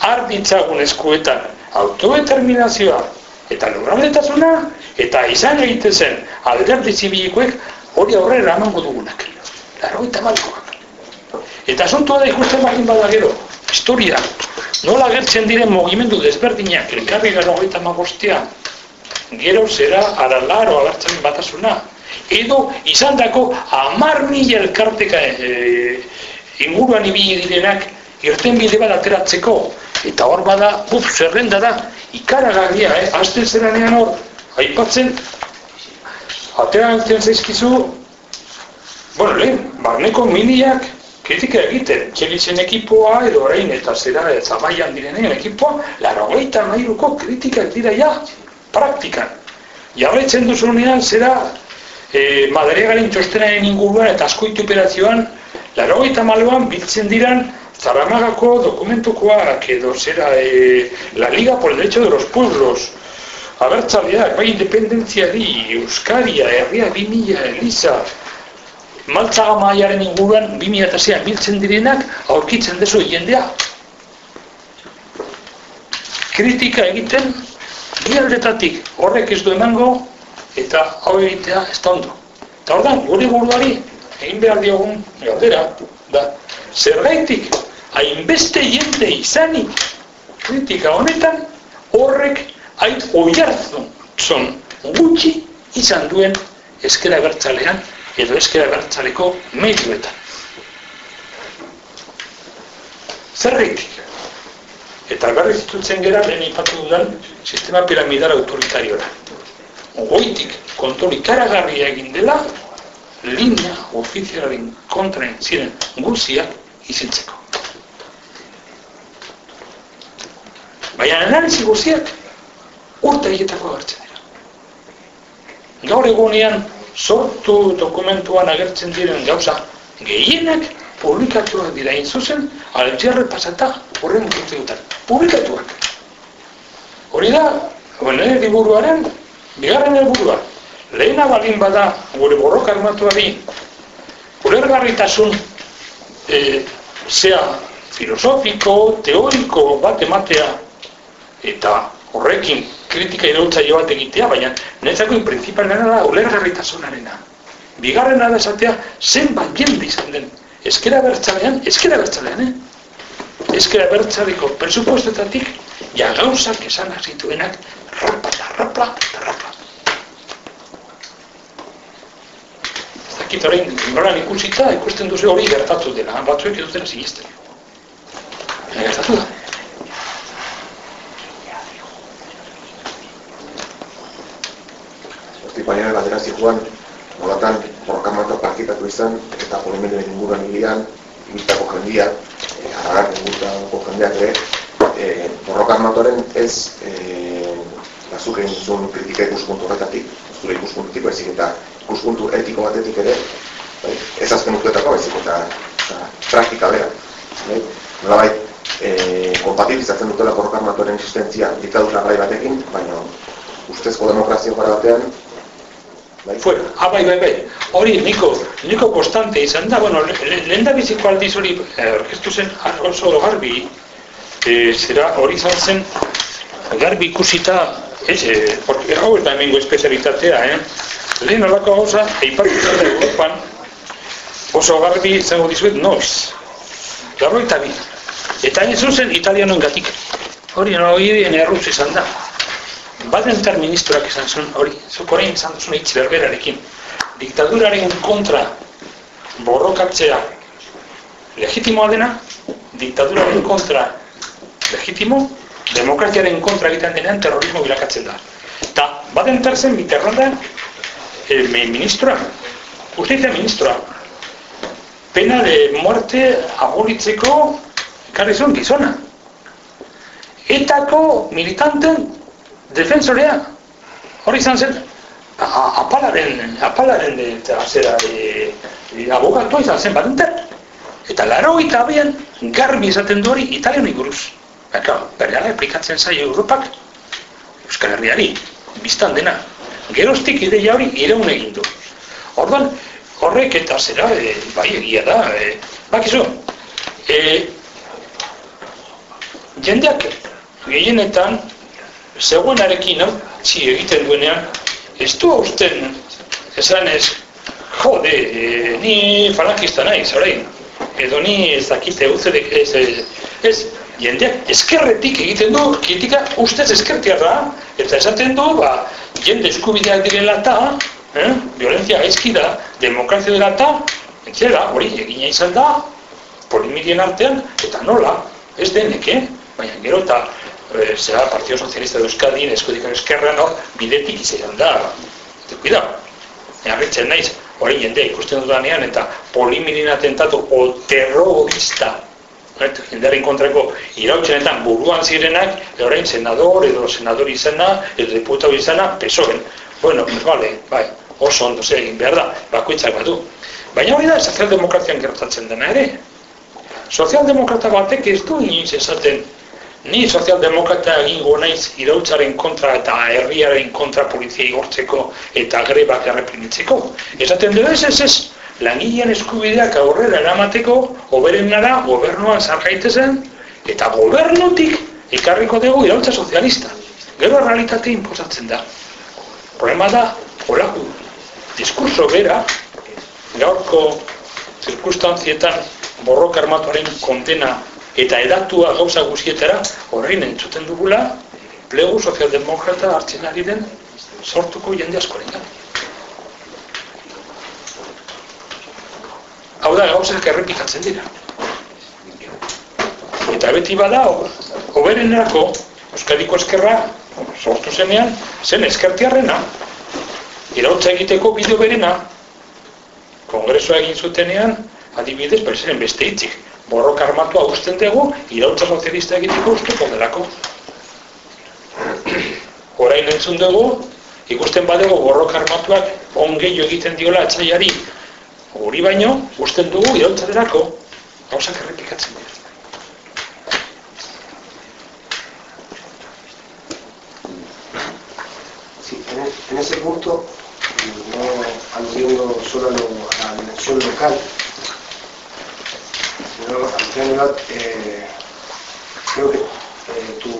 arditzagun eskuetan autodeterminazioa eta lurraldetasuna eta izan egiten zen alderdi zibilikoek hori aurrera emango dugunak. Laro eta malkoak. Eta asuntua da ikusten baldin bada gero, historia, nola gertzen diren mogimendu desberdinak elkarri gero eta magostean, gero zera aralaro agertzen batasuna. Edo izan dako amar mila elkarteka e, inguruan ibili direnak irten bide bat ateratzeko eta hor bada, buf, zerrenda da ikaragarria, eh? Azten zeranean hor, aipatzen egiten zaizkizu bueno, lehen, barneko miliak kritika egiten, txelitzen ekipoa edo orain eta zera zamaian direnen ekipoa, laro gaita mairuko kritikak dira ja, praktikan jarraitzen duzunean zera e, Madariagaren txostenaren inguruan eta askoitu operazioan, laro gaita maluan biltzen diran Zaramagako dokumentukoak edo zera e, la Liga por el Derecho de los Pueblos, abertzaleak, bai independentziari, Euskaria, Herria 2000, Elisa, Maltzaga maiaren inguruan 2006an biltzen direnak aurkitzen dezu jendea. Kritika egiten, bi horrek ez du emango, eta hau egitea ez da ondo. Eta hor gure buruari, egin behar diogun, galdera, da, zergaitik, hainbeste jende izanik, kritika honetan, horrek hain oiarzun zon gutxi izan duen eskera bertzalean edo eskera bertzaleko medioetan. Zerritik. Eta berriz zitutzen gera lehen ipatu dudan sistema piramidar autoritariora. Goitik kontrol ikaragarria egin dela linea ofizialaren kontraen ziren guziak izintzeko. Baina analizi guziak urte egietako agertzen dira. Gaur egunean sortu dokumentuan agertzen diren gauza gehienak publikatuak dira in zuzen altxerre pasata horren urte Publikatuak. Hori da, nire diburuaren, bigarren helburua. Lehena balin bada gure borroka armatuari ulergarritasun e, zea filosofiko, teoriko bat ematea eta horrekin kritika irautzaile bat egitea, baina netzako principal dena da ulergarritasunarena. Bigarrena da esatea zenbat jende izan den. Eskera bertzalean, eskera bertzalean, eh? Eskera bertzaleko presupuestetatik ja gauzak esan zituenak rapa eta rapa eta. Ez horrein, noran ikusita, ikusten duzu hori gertatu dela, batzuek edutera sinisten. Gertatu da. baina galdera zijuan, nolatan borrokamatu parkitatu izan, eta polemenen inguruan hilian, ibitako jendia, e, eh, harrak ingurutako jendeak ere, e, borrokamatuaren ez e, bazuk egin zuen kritika ikuspuntu horretatik, zure ikuspuntutik baizik eta ikuspuntu etiko batetik ere, bai, ez azken urtuetako baizik eta, eta praktika bera. Bai, nola bai, e, kompatibilizatzen dutela borrokamatuaren existentzia diktadura gai batekin, baina ustezko demokrazio gara batean, Bai. Fuera, ah, bai, bai, bai. Hori, niko, niko konstante izan da, bueno, lehen da biziko aldiz hori, eh, orkestu zen oso garbi, e, zera hori izan zen, garbi ikusita, ez, e, hau ez da emengo espezialitatea, eh? Lehen horako gauza, eipatu zen da Europan, oso garbi izango dizuet, noiz. Garro eta bi. Eta hain zuzen, italianoen gatik. Hori, no, hori erruz izan da. Baden ministroak esan zuen hori, zuk orain izan zuen hitz berberarekin. Diktaduraren kontra borrokatzea legitimoa dena, diktaduraren kontra legitimo, demokratiaren kontra egiten denean terrorismo bilakatzen da. Ta baden terzen biterranda eh, ministroa, justizia ministroa, pena de muerte abolitzeko ekarri gizona. Etako militanten defensorea, hori izan zen, apalaren, apalaren eta zera, e, e, abogatua izan zen bat Eta laro eta abian garbi izaten du hori italian iguruz. Baka, berreala aplikatzen zai Europak, Euskal Herriari, biztan dena. Geroztik ideia hori ireun egin du. Orduan, horrek eta zera, e, bai egia da, e, bakizu, e, jendeak gehienetan zegoenarekin hau, txi egiten duenean, ez du hausten esan ez, jode, e, ni falakista naiz, orain, edo ni ez dakite uzedek, ez, ez, ez, jendeak eskerretik egiten du, kritika ustez eskertia da, eta esaten du, ba, jende eskubideak direla eta, eh, violentzia gaizki da, demokrazia dela eta, entzera, hori, egina izan da, polimidien artean, eta nola, ez denek, eh? baina gero eta eh, zera Partido Socialista de Euskadi, eskudik eskerra, no, bidetik izan da. Eta, cuida, earritzen naiz, hori jende ikusten dudanean, eta polimirin atentatu o terrorista, jendearen kontrako irautzenetan buruan zirenak, orain senador, edo senador izena, edo diputau izena, pesoen. Bueno, pues vale, bai, oso ondo zer egin behar da, bakoitzak badu. Baina hori da, sozialdemokrazian gertatzen dena ere. sozialdemokrata batek ez du inoiz esaten ni sozialdemokrata egingo naiz irautzaren kontra eta herriaren kontra polizia igortzeko eta grebak erreprimitzeko. Esaten du ez ez ez, langilean eskubideak aurrera eramateko, oberen nara, gobernuan zarkaitezen, eta gobernutik ekarriko dugu irautza sozialista. Gero realitate inposatzen da. Problema da, horako, diskurso bera, gaurko zirkustantzietan borroka armatuaren kondena eta edatua gauza guzietara horrein entzuten dugula plegu sozialdemokrata hartzen ari den sortuko jende askoren Hau da, gauzak errepikatzen dira. Eta beti bada, hoberen erako, Euskadiko eskerra, sortu zenean, zen eskertiarrena, irautza egiteko bideo berena, kongresua egin zutenean, adibidez, preseren beste hitzik, borroka armatua usten dugu, irautza sozialista egiteko usteko delako. Horain entzun dugu, ikusten badego borroka armatuak ongeio egiten diola atzaiari hori baino, usten dugu irautza delako, gauzak errepikatzen dira. Sí, en, ese punto, no aludiendo solo a, la dimensión local, sino eh, creo que eh, tu,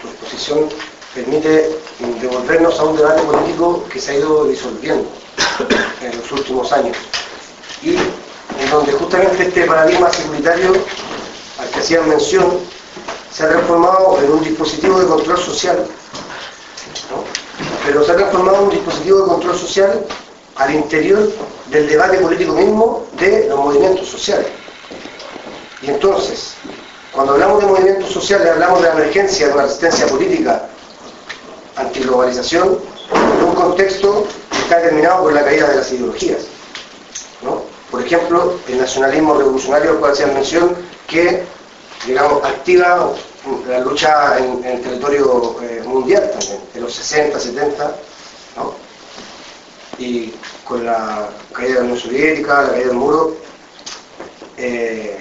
tu exposición permite devolvernos a un debate político que se ha ido disolviendo en los últimos años y en donde justamente este paradigma securitario al que hacían mención se ha transformado en un dispositivo de control social, pero se ha transformado en un dispositivo de control social al interior del debate político mismo de los movimientos sociales. Y entonces, cuando hablamos de movimientos sociales, hablamos de la emergencia de una resistencia política antiglobalización en un contexto que está determinado por la caída de las ideologías. Por ejemplo, el nacionalismo revolucionario al cual hacía mención, que digamos, activa la lucha en, el territorio eh, mundial también, en los 60, 70, y con la caída de la Unión Soviética, la caída del muro, eh,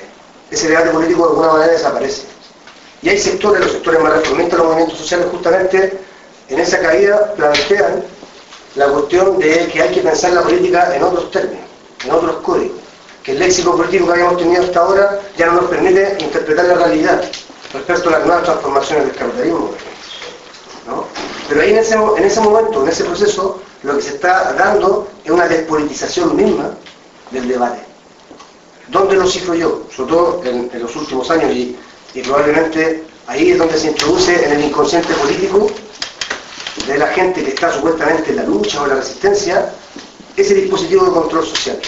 ese debate político de alguna manera desaparece. Y hay sectores, los sectores más reformistas de los movimientos sociales, justamente en esa caída plantean la cuestión de que hay que pensar la política en otros términos, en otros códigos, que el léxico político que habíamos tenido hasta ahora ya no nos permite interpretar la realidad respecto a las nuevas transformaciones del capitalismo. Pero ahí en ese, en ese momento, en ese proceso, lo que se está dando es una despolitización misma del debate. ¿Dónde lo cifro yo? Sobre todo en, los últimos años y probablemente ahí es donde se introduce en el inconsciente político de la gente que está supuestamente en la lucha o en la resistencia, ese dispositivo de control social.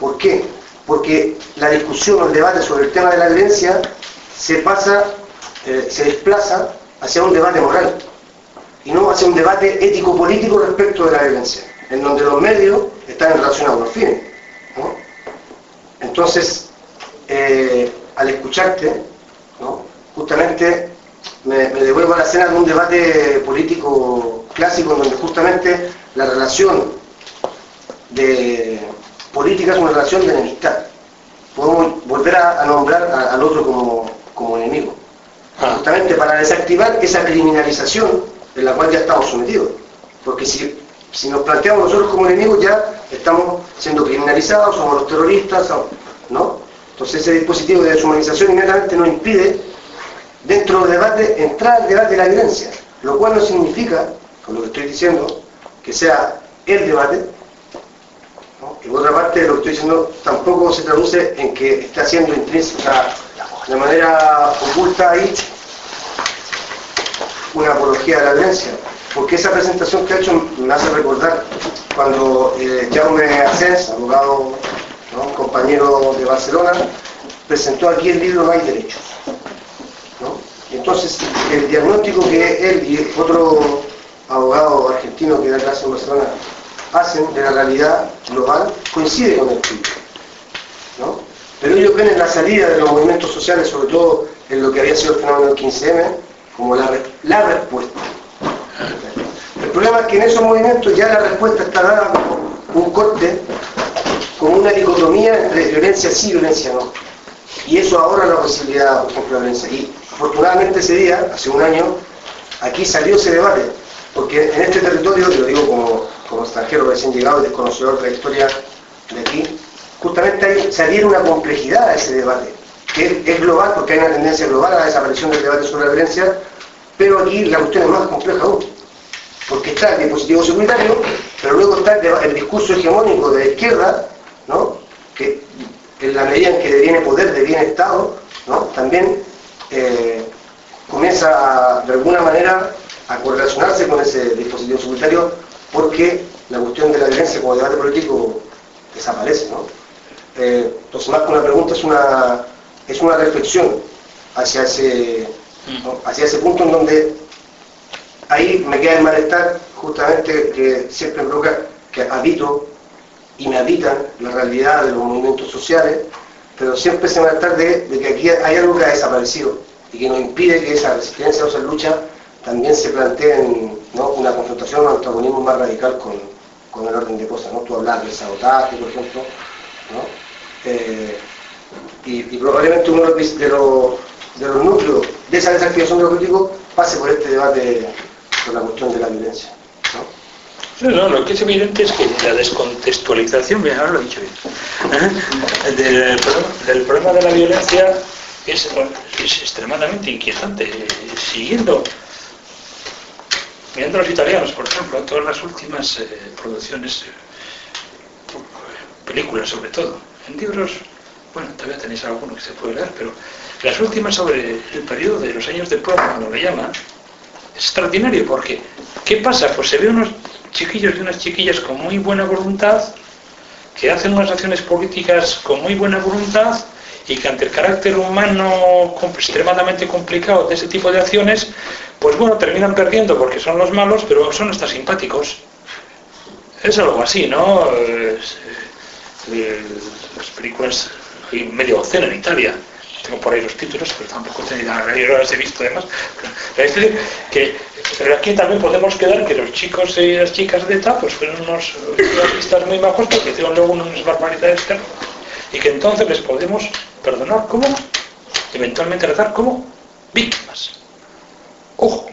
¿Por qué? Porque la discusión o el debate sobre el tema de la violencia se pasa, eh, se desplaza hacia un debate moral y no hacia un debate ético-político respecto de la violencia, en donde los medios están en relación a los fines. Entonces, eh, al escucharte, justamente me, devuelvo a la escena de un debate político clásico donde justamente la relación de política es una relación de enemistad. Podemos volver a, nombrar al otro como, enemigo. Ah. Justamente para desactivar esa criminalización en la cual ya estamos sometidos. Porque si, si nos planteamos nosotros como enemigos ya estamos siendo criminalizados, somos los terroristas, ¿no? Entonces ese dispositivo de deshumanización inmediatamente nos impide dentro del debate entrar al debate de la violencia, lo cual no significa, con lo que estoy diciendo, que sea el debate, y por otra parte lo que estoy diciendo tampoco se traduce en que está siendo intrínseca de manera oculta ahí una apología de la violencia, porque esa presentación que ha hecho me hace recordar cuando eh, Jaume Asens, abogado, compañero de Barcelona, presentó aquí el libro No hay derechos. Entonces, el diagnóstico que él y otro abogado argentino que da clase en Barcelona hacen de la realidad global coincide con el tuyo. ¿no? Pero ellos ven en la salida de los movimientos sociales, sobre todo en lo que había sido el fenómeno del 15M, como la, la respuesta. El problema es que en esos movimientos ya la respuesta está dada como un corte, como una dicotomía entre violencia sí y violencia no. Y eso ahorra la posibilidad, por ejemplo, la violencia. Y afortunadamente ese día, hace un año, aquí salió ese debate, porque en este territorio, te lo digo como, como extranjero recién llegado y desconocedor de la historia de aquí, justamente ahí salía una complejidad a ese debate, que es, global, porque hay una tendencia global a la desaparición del debate sobre la violencia, pero aquí la cuestión es más compleja aún, porque está el dispositivo securitario, pero luego está el discurso hegemónico de la izquierda, ¿no? que en la medida en que deviene poder, deviene Estado, ¿no? también eh, comienza a, de alguna manera a correlacionarse con ese dispositivo securitario porque la cuestión de la violencia como debate político desaparece. ¿no? Eh, entonces, más que una pregunta, es una, es una reflexión hacia ese, ¿no? hacia ese punto en donde ahí me queda el malestar justamente que siempre me provoca que habito y me habitan la realidad de los movimientos sociales, pero siempre ese malestar de, de que aquí hay algo que ha desaparecido y que nos impide que esa resistencia o esa lucha también se plantee en una confrontación o un antagonismo más radical con, con el orden de cosas. ¿no? Tú hablas del sabotaje, por ejemplo. Eh, y, probablemente uno de los, de los, núcleos de esa desactivación de lo político pase por este debate por la cuestión de la violencia. ¿No? No, lo que es evidente es que la descontextualización, bien, ahora lo he dicho bien, ¿eh? del, pro- del problema de la violencia es, es extremadamente inquietante. Siguiendo, mirando los italianos, por ejemplo, todas las últimas eh, producciones, eh, películas sobre todo, en libros, bueno, todavía tenéis alguno que se puede leer, pero las últimas sobre el periodo de los años de plomo, como le llaman, es extraordinario porque, ¿qué pasa? Pues se ve unos chiquillos y unas chiquillas con muy buena voluntad, que hacen unas acciones políticas con muy buena voluntad y que ante el carácter humano extremadamente complicado de ese tipo de acciones, pues bueno, terminan perdiendo porque son los malos, pero son hasta simpáticos. Es algo así, ¿no? Es, eh, las películas, medio docena en Italia, tengo por ahí los títulos, pero tampoco yo las he visto además. Es decir, que pero aquí también podemos quedar que los chicos y las chicas de ETA pues fueron unos racistas muy majos porque hicieron luego unas barbaridades terribles. y que entonces les podemos perdonar como, eventualmente tratar como víctimas. Ojo,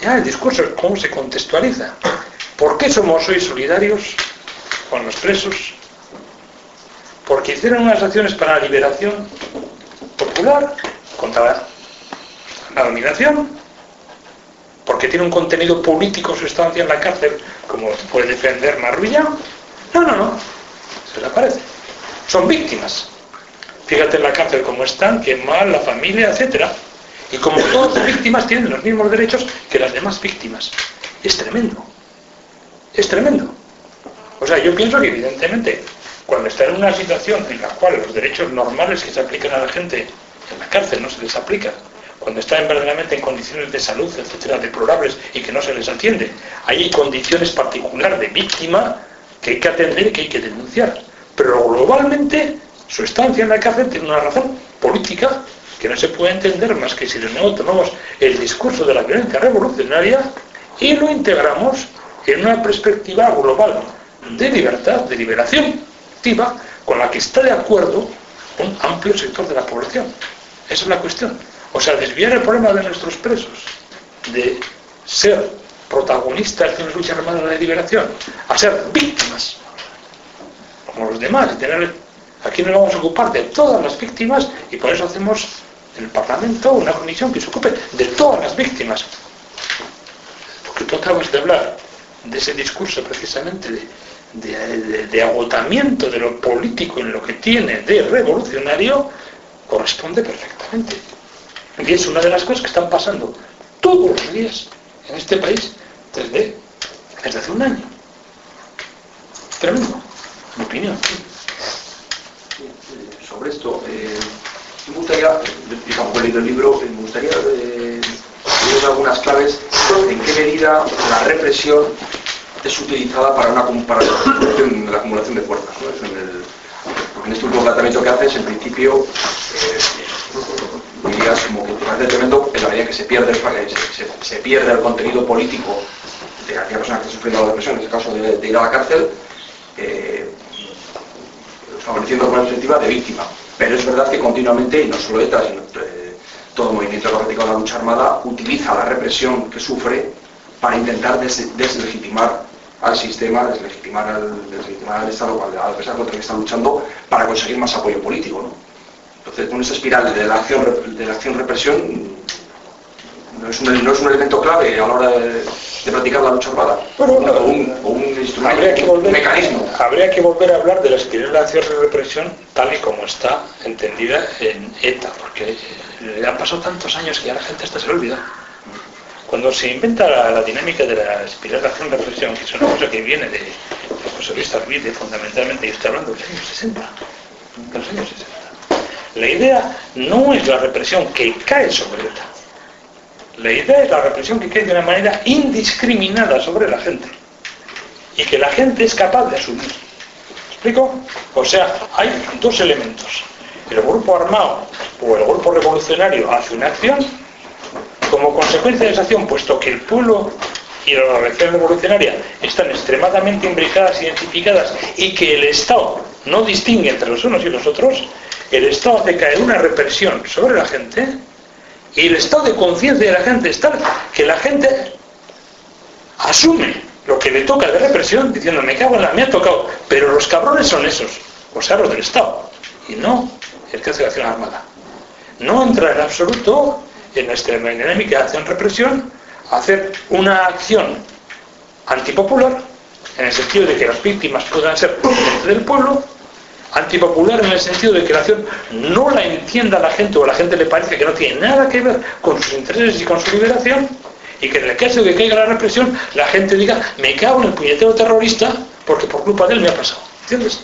ya el discurso, cómo se contextualiza. ¿Por qué somos hoy solidarios con los presos? Porque hicieron unas acciones para la liberación popular contra la, dominación, porque tiene un contenido político su estancia en la cárcel, como puede defender Marrulla. No, no, no, se le aparece. Son víctimas. Fíjate en la cárcel cómo están, qué mal, la familia, etcétera. Y como todas las víctimas tienen los mismos derechos que las demás víctimas. Es tremendo. Es tremendo. O sea, yo pienso que evidentemente, cuando está en una situación en la cual los derechos normales que se aplican a la gente en la cárcel no se les aplican, cuando están verdaderamente en condiciones de salud, etcétera, deplorables y que no se les atiende, hay condiciones particulares de víctima que hay que atender y que hay que denunciar. Pero globalmente, su estancia en la cárcel tiene una razón política que no se puede entender más que si de nuevo tomamos el discurso de la violencia revolucionaria y lo integramos en una perspectiva global de libertad, de liberación con la que está de acuerdo un amplio sector de la población. Esa es la cuestión. O sea, desviar el problema de nuestros presos de ser protagonistas de una lucha armada de liberación a ser víctimas, como los demás, aquí nos vamos a ocupar de todas las víctimas y por eso hacemos en el Parlamento una comisión que se ocupe de todas las víctimas. Porque tú acabas de hablar de ese discurso precisamente de, de- agotamiento de lo político en lo que tiene de revolucionario, corresponde perfectamente. Y es una de las cosas que están pasando todos los días en este país desde, hace un año. Tremendo, mi opinión. sobre esto, eh, me gustaría, yo he leído el libro, eh, me gustaría eh, algunas claves en qué medida la represión es utilizada para una com- para la acumulación, la acumulación de fuerzas. ¿no? En el- en este último planteamiento que haces, en principio, eh, dirías como que parece tremendo en la medida que se pierde, el, pa- se, pierde el contenido político de aquella persona que está sufriendo la represión, en este caso de, ir a la cárcel, eh, favoreciendo la perspectiva de víctima. Pero es verdad que continuamente, y no solo ETA, sino eh, todo movimiento democrático de la lucha armada, utiliza la represión que sufre para intentar des- deslegitimar al sistema, deslegitimar al, deslegitimar al Estado, al, al pesar contra el que está luchando, para conseguir más apoyo político. ¿no? Entonces, con esa espiral de la acción de la acción represión no es, un, no es un elemento clave a la hora de, de practicar la lucha armada. Bueno, o, no. un, o un instrumento, Habría que, volver, un mecanismo. habría que volver a hablar de la espiral de acción de represión tal y como está entendida en ETA, porque eh, han pasado tantos años que ya la gente hasta se lo olvida. Cuando se inventa la, dinámica de la espiral de acción que es una cosa que viene de, de José Luis fundamentalmente, y estoy hablando de los años 60, de los años 60, la idea no es la represión que cae sobre ETA. La idea es la represión que cae de una manera indiscriminada sobre la gente y que la gente es capaz de asumir. ¿Me explico? O sea, hay dos elementos. El grupo armado o el grupo revolucionario hace una acción, como consecuencia de esa acción, puesto que el pueblo y la organización revolucionaria están extremadamente imbricadas, identificadas y que el Estado no distingue entre los unos y los otros, el Estado hace caer una represión sobre la gente y el estado de conciencia de la gente es tal que la gente asume lo que le toca de represión diciendo me cago en la, me ha tocado, pero los cabrones son esos, o sea, los del Estado, y no el que hace la acción armada. No entra en absoluto en esta dinámica de acción-represión hacer una acción antipopular, en el sentido de que las víctimas puedan ser del pueblo, antipopular en el sentido de que la acción no la entienda la gente o la gente le parece que no tiene nada que ver con sus intereses y con su liberación y que en el caso de que caiga la represión la gente diga me cago en el puñetero terrorista porque por culpa de él me ha pasado ¿entiendes?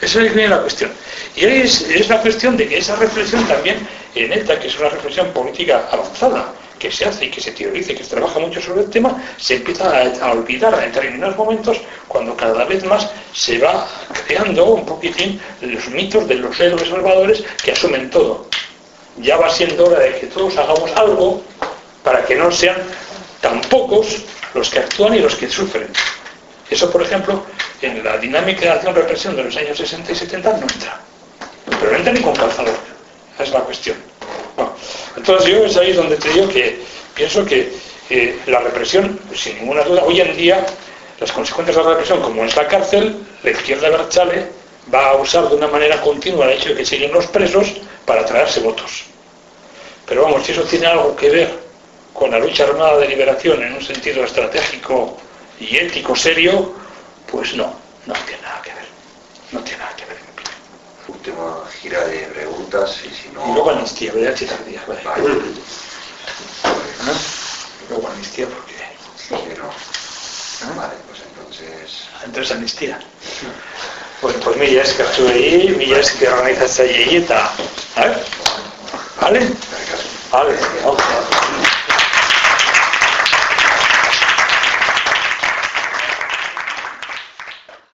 Esa es la cuestión y es, es la cuestión de que esa reflexión también en ETA que es una reflexión política avanzada que se hace y que se teoriza y que se trabaja mucho sobre el tema, se empieza a, a olvidar en determinados momentos cuando cada vez más se va creando un poquitín los mitos de los héroes salvadores que asumen todo. Ya va siendo hora de que todos hagamos algo para que no sean tan pocos los que actúan y los que sufren. Eso, por ejemplo, en la dinámica de acción-represión de los años 60 y 70 no entra. Pero no entra ni con calzador. Esa es la cuestión. Entonces yo es ahí donde te digo que pienso que eh, la represión, sin ninguna duda, hoy en día las consecuencias de la represión, como es la cárcel, la izquierda Berchale va a usar de una manera continua el hecho de que siguen los presos para traerse votos. Pero vamos, si eso tiene algo que ver con la lucha armada de liberación en un sentido estratégico y ético serio, pues no, no tiene nada que ver. No tiene nada que ver. Última gira de preguntas y si no... Y luego amnistía, voy a chitar días, vale. Vale. ¿No? Luego amnistía porque... Sí, no. Vale, pues entonces... Entonces amnistía. Bueno, pues mila esker zuei, mila esker organizatzaileei eta... ¿Vale? ¿Vale? Vale, ojo.